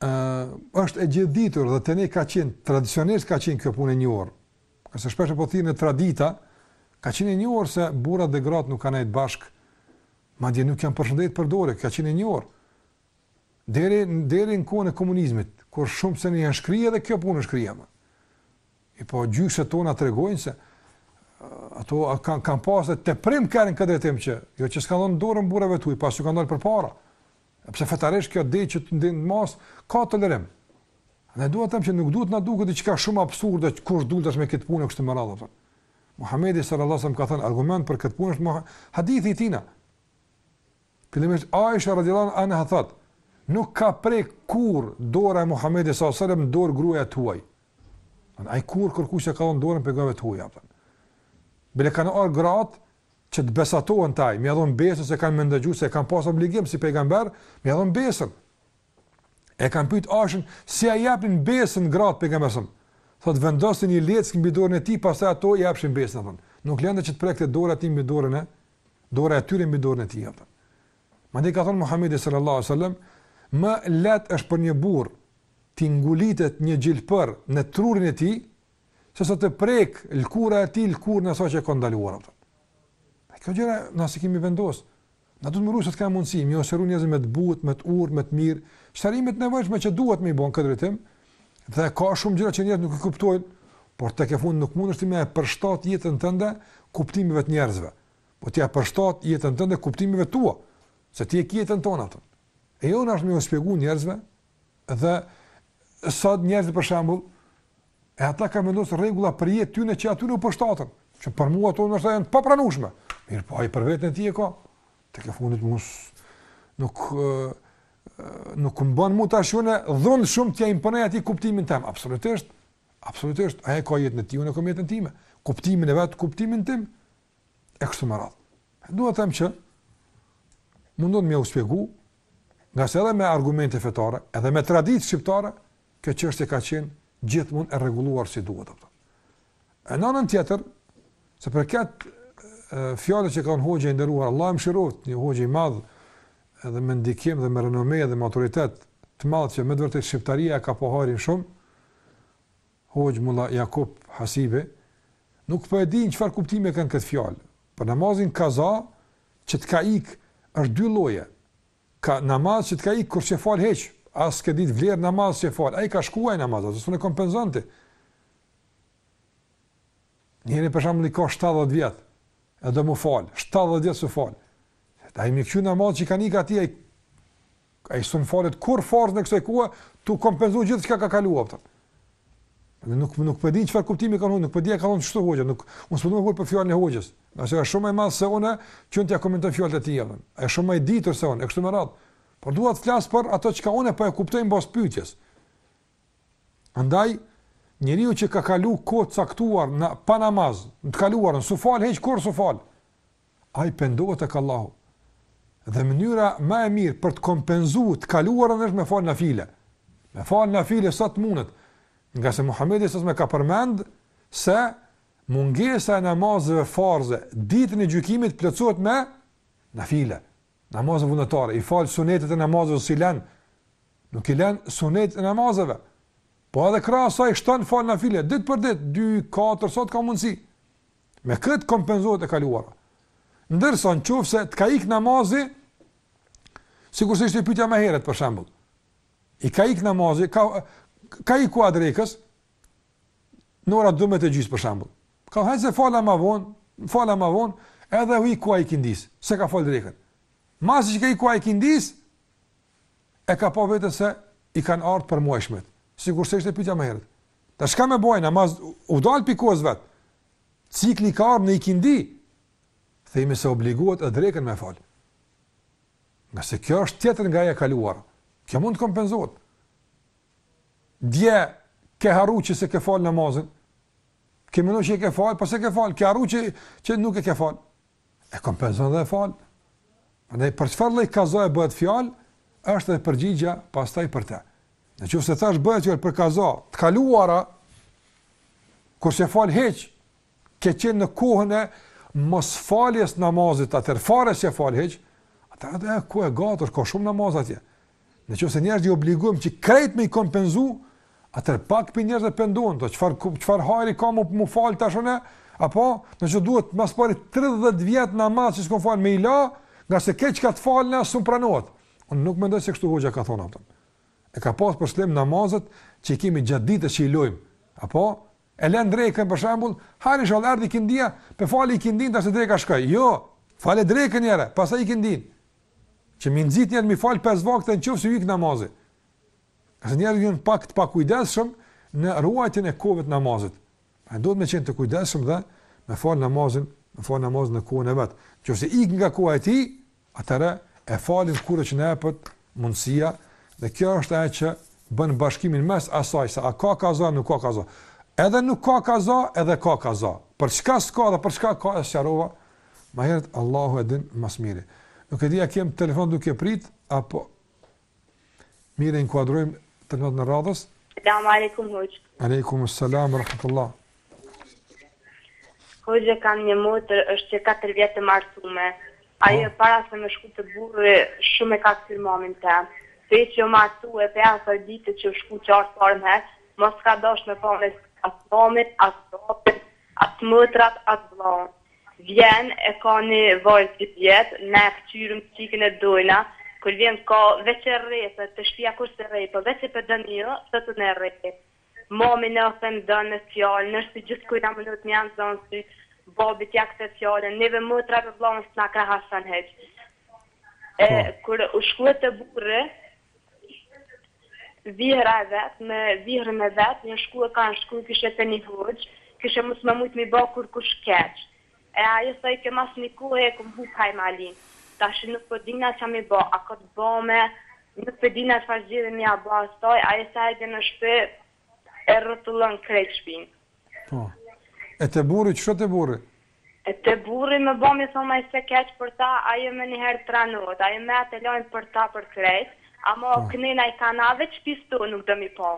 ë është e gjithëditur dhe te ne ka qenë tradicionisht ka qenë kjo punë e njohur. Meqë se shpesh po thirrën në tradita, ka qenë e njohur se burrat dhe gratë nuk kanë nejt bashk, madje nuk janë përshëndet për dorë, ka qenë e njohur. Deri deri në kohën e komunizmit, kur shumë sene janë shkrirë dhe kjo punë u shkri më. E po gjyshet tona tregojnë se ato kanë kanë pasur të përpikt këtë drejtim që jo që s'kanë dhënë dorën burrave të huaj, po as që kanë dalë përpara. Pse fetarisht kjo dihet që te dini nuk ka tolerim. Ne duhet të them që nuk duhet na duket diçka shumë absurde që dikush del tash me këtë punë kështu më radhë atë. Muhamedi sallallahu alajhi wasallam ka thënë argument për këtë punë është hadithi i tina. Fillimisht Aisha radhiyallahu anha thot, nuk ka prek kurrë dora e Muhamedit sallallahu alajhi wasallam dorë gruaje të huaj. Ai kurrë kërkujt s'ia ka dhënë dorën pejgamberi të huajit atë. Bile kanë ardh grat që të besatohen te ai, me ia dhënë besën se kanë me e ndëgju se e kanë pas obligim si pejgamber, me ia dhënë besën. E kanë pyet Aishen, si a japin besën gratë pejgamberit? Thotë vendosin një leckë mbi dorën e tij, pastaj ato i japshin besën, thonë. Nuk linte që të prekte dora e tij mbi dorën e dora e tyre mbi dorën e tij, thonë. Mandej ka thënë Muhamedi sallallahu alaihi wasallam, më lehtë është për një burrë t'i ngulitet një gjilpërë në trurin e tij, sesa të prek lkura e tij lkurën e asaj që e ka të ndaluar atë. Dhe këto gjëra na s'i kemi vendos. Na duhet me u ru sa të kemë mundësi, me ua sqaru njerëzve me të butë, me të urtë, me të mirë, sqarimet e nevojshme që duhet me i bon këtë rritim, dhe ka shumë gjëra që njerëzit nuk i kuptojnë, por tek e fundit nuk mundesh ti me e përshtat jetën tënde kuptimeve të njerëzve, po ti e përshtat jetën tënde kuptimeve tua, se ti e ke jetën tonde atë. E jonë është me ju spjegu njerëzve, Dhe sot njerëzit për shembull, e ata kanë vendosur rregulla për jetë t'tyne që aty nuk përshtaten, që për mua ato ndoshta janë të papranueshme. Mirëpo ai për veten e tij e ka. Tekefundit mos nuk nuk më bën mua tash unë domosdo t'ia imponoj atë kuptimin tim. Absolutisht. Absolutisht. Ai ka jetën e tij, unë kam jetën time. Kuptimin e vet, kuptimin tim e kështu me radhë. Dua të them që mundohna me u shpjegu Nga se edhe me argumente fetare, edhe me traditë shqiptare, kjo çështje ka qenë gjithmonë e rregulluar si duhet. E në anën tjetër, se për këtë fjalë që ka thënë hoxha i nderuar, Allahu e mëshiroftë, një hoxhë i madh edhe me ndikim dhe me renome dhe me autoritet të madh që me të vërtetë shqiptaria ka poharin shumë. Hoxhë Mulla Jakup Hasipi nuk po e din çfarë kuptimi ka thënë këtë fjalë. Për namazin kaza që të ka ik është dy lloje ka namaz që të ka ik kur s'je fal hiç as ke ditë vlerë namazi s'je fal ai ka shku ai namaz as s'un e kompenzon ti njeri për shembull i ka 70 vjet edhe do m'u fal 70 vjet s'u fal ai me i kthy namazet që kanë ik aty ai Ai s'un falet kur farzin e kësaj kohe, tu kompenzu gjithë çka ka kaluar atë. Dhe nuk nuk po di n'çfarë kuptimi ka thënë, nuk po di a ka thonë kshtu hoxha, nuk unë s'po merrna për fjalën e hoxhës. Nga se është shumë më madh se unë, që unë t'ja komentoj fjalët e tij atë. Është shumë më i ditur se unë, kështu me radhë. Por dua të flas për ato çka unë po e kuptoj mbas pyetjes. Andaj njeriu që ka kalu kohë t'caktuar pa namaz, në të kaluarën, s'u fal hiç kur s'u fal. ai pendohet tek Allahu. Dhe mënyra më e mirë për të kompenzuar të kaluarën është me fal nafile. Me fal nafile sa të mundet. Nga se Muhamedi alejhi selam ka përmend se mungesa e namazeve farze ditën e gjykimit plotësohet me nafile. Namaze vullnetare, i fal sunetet e namazeve s'i lën. Nuk i lën sunetet e namazeve. Po edhe krahas saj shton fal nafile ditë për ditë, 2 4 sa t'ka mundsi. Me këtë kompenzohet e kaluara. Ndërsa në qoftë se të ka ik namazi, sikurse ishte pytja ma herët, për shembull, i ka ik namazi, ka, ka ik koha drekës, në ora 12 e gjysë, për shembull. Ka hajt se falna ma vonë, falna ma vonë, edhe u hi koha ikindisë, s'e ka falë drekën. Masi që ka hi koha ikindisë, e ka pa veten se i kanë ardh përmuajshmet, sikurse ishte pytja ma herët. Tash çka me bo, masi u dal prej kohës vet, cikli ka ardh në ikindi, themi se obligohet ajo drekën me fal. Nga se kjo është tjetër nga e kaluara, kjo mund të kompenzohet. Dje, ke harru që s'e ke fal namazin, ke menu që e ke fal, po s'e ke fal, ke harru që, që nuk e ke fal. E kompenzon dhe e fal. Prandaj për çfarë lloj kazaje bëhet fjalë, është edhe përgjigja pastaj për të. Në qoftë se thash bëhet fjalë për kaza të kaluara, kur s'e fal hiç, ke qenë në kohën e mosfaljes namazit atëherë, fare s'e fal hiç, atëherë edhe e ku e gatër, ka shumë namaz atje. Në qoftë se njerëzit i obligojmë që krejt me i kompenzu, atëherë pak prej njerëzve pendohen, do çfar çfar hajri ka mu me fal tash unë, apo m'u duhet më së pari 30 vjet namaz që s'kam fal me i la, ngase keq ka të fal as s'um pranohet. Unë nuk mendoj se kështu hoxha ka thonë atë. E ka pas për qëllim namazet që i kemi gjatë ditës që i lojmë. Apo e lën drekën për shembull, hajr ishalla erdhi ikindia, pe fal ikindinë tash dreka shkoi. Jo, fale drekën njëherë, pastaj ikindinë. Që m'i nxit njerëz m'i falë pesë vakte në qoftë se t'ikë namazi. Nëse njeriu është pak të pakujdesshëm në ruajtjen e kohëve të namazit. Pra duhet me qenë të kujdesshëm dhe me falë namazin, me falë namazin në kohën e vet. Qoftë se ikë nga koha e tij, atëherë e falin kur që na jepet mundësia, dhe kjo është ajo që bën bashkimin mes asaj se a ka kaza apo nuk ka kaza. Edhe nuk ka kaza, edhe ka kaza. Për çka s'ka dhe për çka ka e sqarova Ma herët Allahu e din ma së miri. Nuk e di a kem telefon duke prit apo Mirë inkuadrojm telefonatën e radhës. Selam aleikum hoxhë. Aleikum selam rahmetullah. Hoxhë e kam një motër është që 4 vjet të martume. Po. Ajo para se me shku te burri shumë e ka kqyr mamin tem. Pej që u martu e pej asaj dite që u shku qartë parë me mos ka dasht me pa me sy as mamit as babit As motrat as vllanë. Vjen e ka ni vajzë dy vjet, ne e kqyrim çikën e dojna, kur vjen ka veq e rreh thotë te shpija kurrë s'e rreh po veq e pe doni ju thotë unë e rreh. Mamin e ofendon me fjalë, njishti gjithkujt na mundohet me ja zan sytë, babit ja kthe fjalën, neve motrave vllanë s'na krahason hiq. E kur u shkue te burri, Vihra e vet, me vihrën e vet, janë shku e kanë shku kishe te ni hoxhë, kishe mos me mujt me i ba kurrkush keq. E ajo tha qe mas ni kohe e kom hup hajmalinë. Tashi nuk po dijna ça me i ba, a ka t'bame, nuk pe dijna çfarë zgjidhje me ja ba asaj, ajo sa erdhi në shpi, E rrotullon krejt shpinë. Po. E te burri, ç'o te burri? E te burri me ba me thonë diçka keq për ta, ajo menjëherë tranohet, ajo na telefonon për ta për krejt, ama nënën e i ka, na veç shtëpisë tonë nuk do me pa.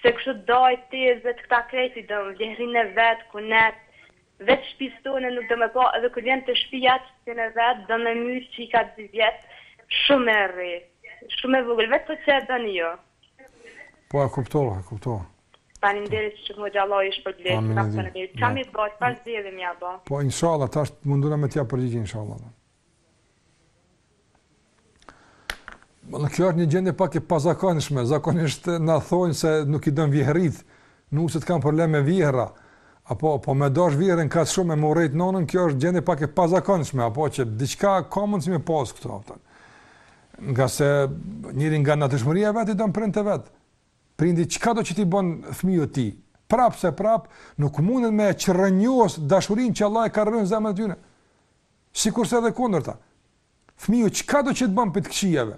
Se kështu dajt, tezet, këta krejt i don vjehrrin e vet, kunetë, veç shtëpisë tonë nuk do me pa edhe kur vjen te shtëpia çikën e vet do me myt që i ka dy vjet, shumë e rreh, shumë e vogël, veç se po e doni ju. Po e kuptova, e kuptova. Faleminderit shumë Allahu ju shpërbleftë. Amin. Kam thënë mirë. Çfarë më bëj? Çfarë zgjedhim ja bë? Po inshallah tash mundohna me t'u përgjigj inshallah. Po në kjo është një gjendje pak e pazakonshme. Zakonisht na thonë se nuk i don vjehrrit, nuset kanë problem me vjehra. Ama po me dash vjehrën kaq shumë me urrejt nonën, kjo është gjendje pak e pazakonshme, ama që diçka ka mundësi me pas këtu aftë. Ngase njeri nga natyrshmëria e vet i don prindët e vet. Prindi, çkado që t'i bën fëmijës tij? Prapë se prapë, nuk mundet me e çrrënjos dashurinë që Allahu e ka lënë n'zemrën e tyne. Sikurse edhe e kundërta. Fëmiu, çkado që të bën prej të këqijave?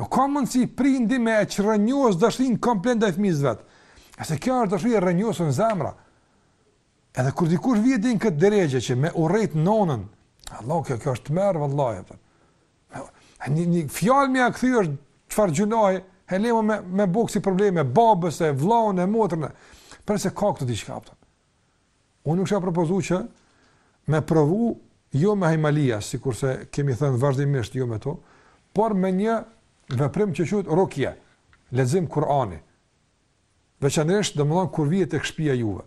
Nuk ka mundësi prindi me e çrrënjos dashurinë komplet ndaj fëmijës vet. E se kjo është dashuri e rrënjosun n'zemra. Edhe kur dikush vjen deri n'këtë derexhe që me urejt nonën, vallah, kjo, kjo është tmerr, vëllaj, Një, një fjalë me akthy është çfarë gjynahi, e le ma me me ba ksi probleme babës e vllaut e motrën. Përse ka këtu diçka apo? Unë kisha propozu që me provu jo me hajmalia, sikurse kemi thënë vazhdimisht jo me to, por me një veprim që quhet rukje, lexim Kur'ani. Veçanërisht domthon kur vihet te shtëpia juve.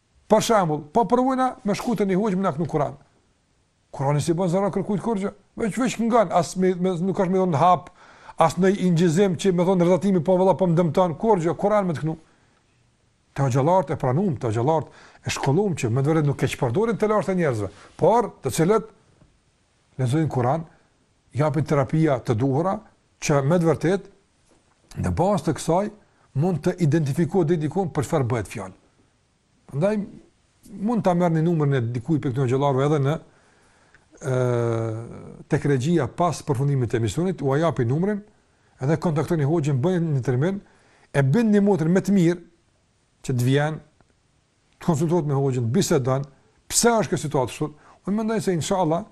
Për shembull, po provojna me shku te një hoxhë me na knu Kur'an. Kur'ani s'i bën zarar kërkujt kurrgjë, veç veç ngon, as me, me nuk është me dhon hap, as në inçizim që me thon rrezatimi po valla po më dëmton, kurrgjë, Kur'an me të knu. Te hoxhallarët e pranum, te hoxhallarët e shkollum që me vërtet nuk i keqpërdorin hallet e njerëzve, por të cilët lexojnë Kur'an, japin terapia të duhura që me vërtet Në bazë të kësaj mund të identifikohet deri diku për çfarë bëhet fjalë. Prandaj mund ta merrni numrin e dikujt prej këtyne hoxhallarëve edhe në ë tek regjia pas përfundimit të emisionit, ua japi numrin edhe kontaktoni hoxhin, bëni një termin e bindni motrën me të mirë që të vjen të konsultohet me hoxhën, bisedon, pse është kjo situatë kështu? Unë mendoj se inshallah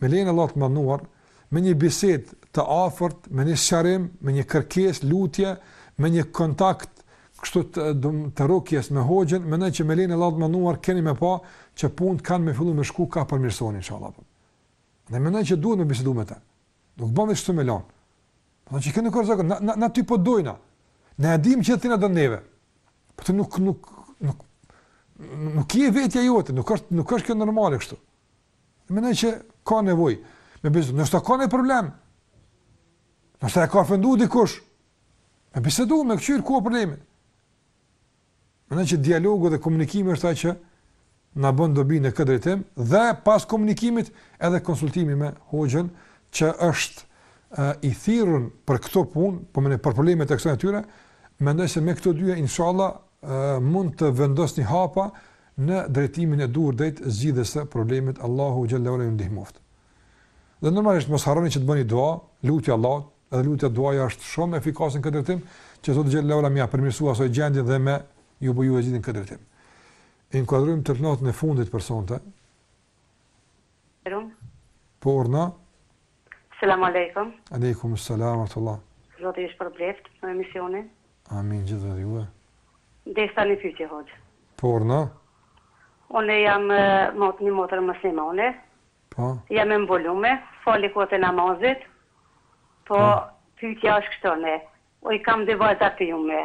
me lejen e Allahut të madhëruar, me një bisedë të afërt, me një sqarim, me një kërkesë, lutje, me një kontakt kështu të themi të rukjes me hoxhën, mendoj që me lejen e Allahut të madhëruar keni me pa që punët kanë me fillu me shku kah përmirësimi inshallah. Dhe mendoj që duhet me bisedu me ta. Nuk bën kështu me lan. Po që keni kurrë zakon, na na ty po dojna. Ne e dimë që ti na don neve. Po ti nuk nuk nuk nuk je vetja jote, nuk është nuk është kjo normale kështu. Mendoj që ka nevojë me bisedu, ndoshta ka naj problem, ndoshta e ka ofendu dikush, me bisedu, me këqyrë, ku o problemi? Mendoj që dialogu dhe komunikimi është ajo që na bën dobi në këtë drejtim dhe pas komunikimit edhe konsultimi me hoxhën që është i thirrur për këto punë, po më në për problemet e kësaj natyre, mendoj se me këto dyja inshallah mund të vendosni hapa në drejtimin e duhur drejt zgjidhjes së problemit Allahu xhallahu ala ju ndihmoft. Dhe normalisht mos harroni që të bëni dua, lutja Allahut, edhe lutja duaja është shumë efikase në këtë drejtim, që Zoti xhallahu ala me ia përmirësu asaj gjendjen dhe me ju bë zgjidhje në këtë drejtim. Inkuadrojmë telefonatën e fundit për sonte. Selam. Po urdhno. Selam alejkum. Alejkum selam rahmetullah. Zoti ju shpërbleft për emisionin. Amin gjithë dhe juve. Deshta një pytje, hoxhë. Po urdhno. Unë jam mot, një motër muslimane. Po. Jam e mbulume, fali kohët e namazit. Po, po. pyetja është kështu ne. Unë i kam dy vajza të jume.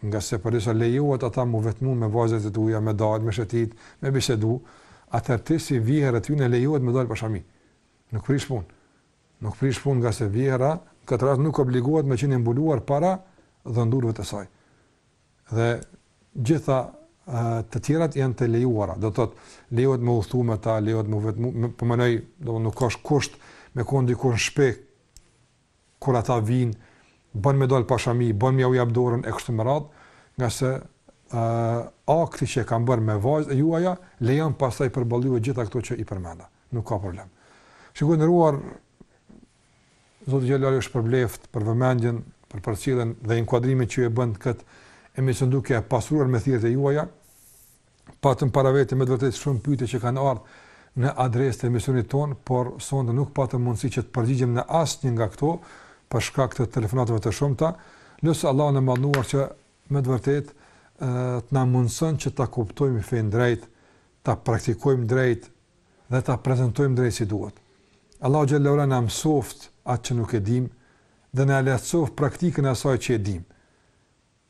Ngase përderisa lejohet ata mu vetmu me vajzat e tuja, me dalë, me shetitë, me bisedu, atëherë ti si vjeherr e tyne lejohet me dalë pa shami. Nuk prish punë. Nuk prish punë ngase vjeherra në këtë rast nuk obligohet me qenë e mbuluar para dhëndurve të saj. Dhe gjitha të tjerat janë të lejuara. Do të thotë, lejohet me udhëtu me ta, lejohet me u vetmu, po mendoj, domthonë nuk ka kush me kon diku në shpi. kur ata vijnë, bën me dalë pa shami, bën me ja u jap dorën e kështu me radhë, ngase ë akti që e kanë bërë me vajzat e juaja lejon pastaj për ballë ju e gjitha këto që i përmenda. Nuk ka problem. Shikues të nderuar Zoti xhel-le ju shpërbleft, për vëmendjen, për përcjelljen dhe inkuadrimin që e bëtë në kët emision duke e pasuruar me thirrjet e juaja. patëm para vete me të vërtetë shumë pyetje që kanë ardhur në adresë të emisionit ton, por sonte nuk patëm mundësi që të përgjigjemi në asnjë nga këto për shkak të telefonatave të shumta. Lus Allahun e madhëruar që me të vërtetë të na mundëson që ta kuptojmë fenë drejt, ta praktikojmë drejt dhe ta prezantojmë drejt si duhet. Allahu xhallahu ala na mësoft atë që nuk e dimë dhe na lehtësoft praktikën e asaj që e dimë.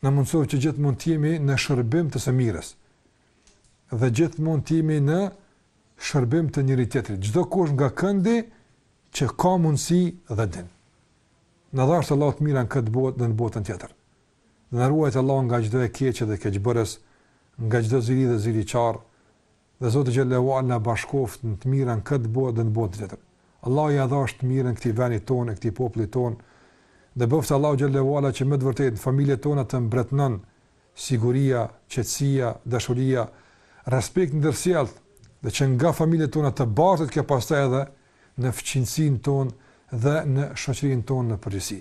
Na mundësoftë që gjithmonë të jemi në shërbim të së mirës dhe gjithmonë të jemi në shërbim të njëri tjetrit, çdokush nga këndi që ka mundësi dhe din. Na dhashtë Allahu të mira në këtë botë dhe në botën tjetër. Na ruajtë Allahu nga çdo e keqe dhe keqëbërës, nga çdo zili dhe ziliqar, Dhe Zoti xhallahu ala na bashkoftë në të mira në këtë botë dhe në botën tjetër. Allahu ia dhashë të mirën këtij venit tonë e këtij popullit tonë dhe bëftë Allahu xhallahu ala që me të vërtetë në familjet tona të mbretëron siguria, qetësia, dashuria, respekti i ndërsjelltë dhe që nga familjet tona të bartet kjo pastaj edhe në fqinjësinë tonë dhe në shoqërinë tonë në përgjithësi.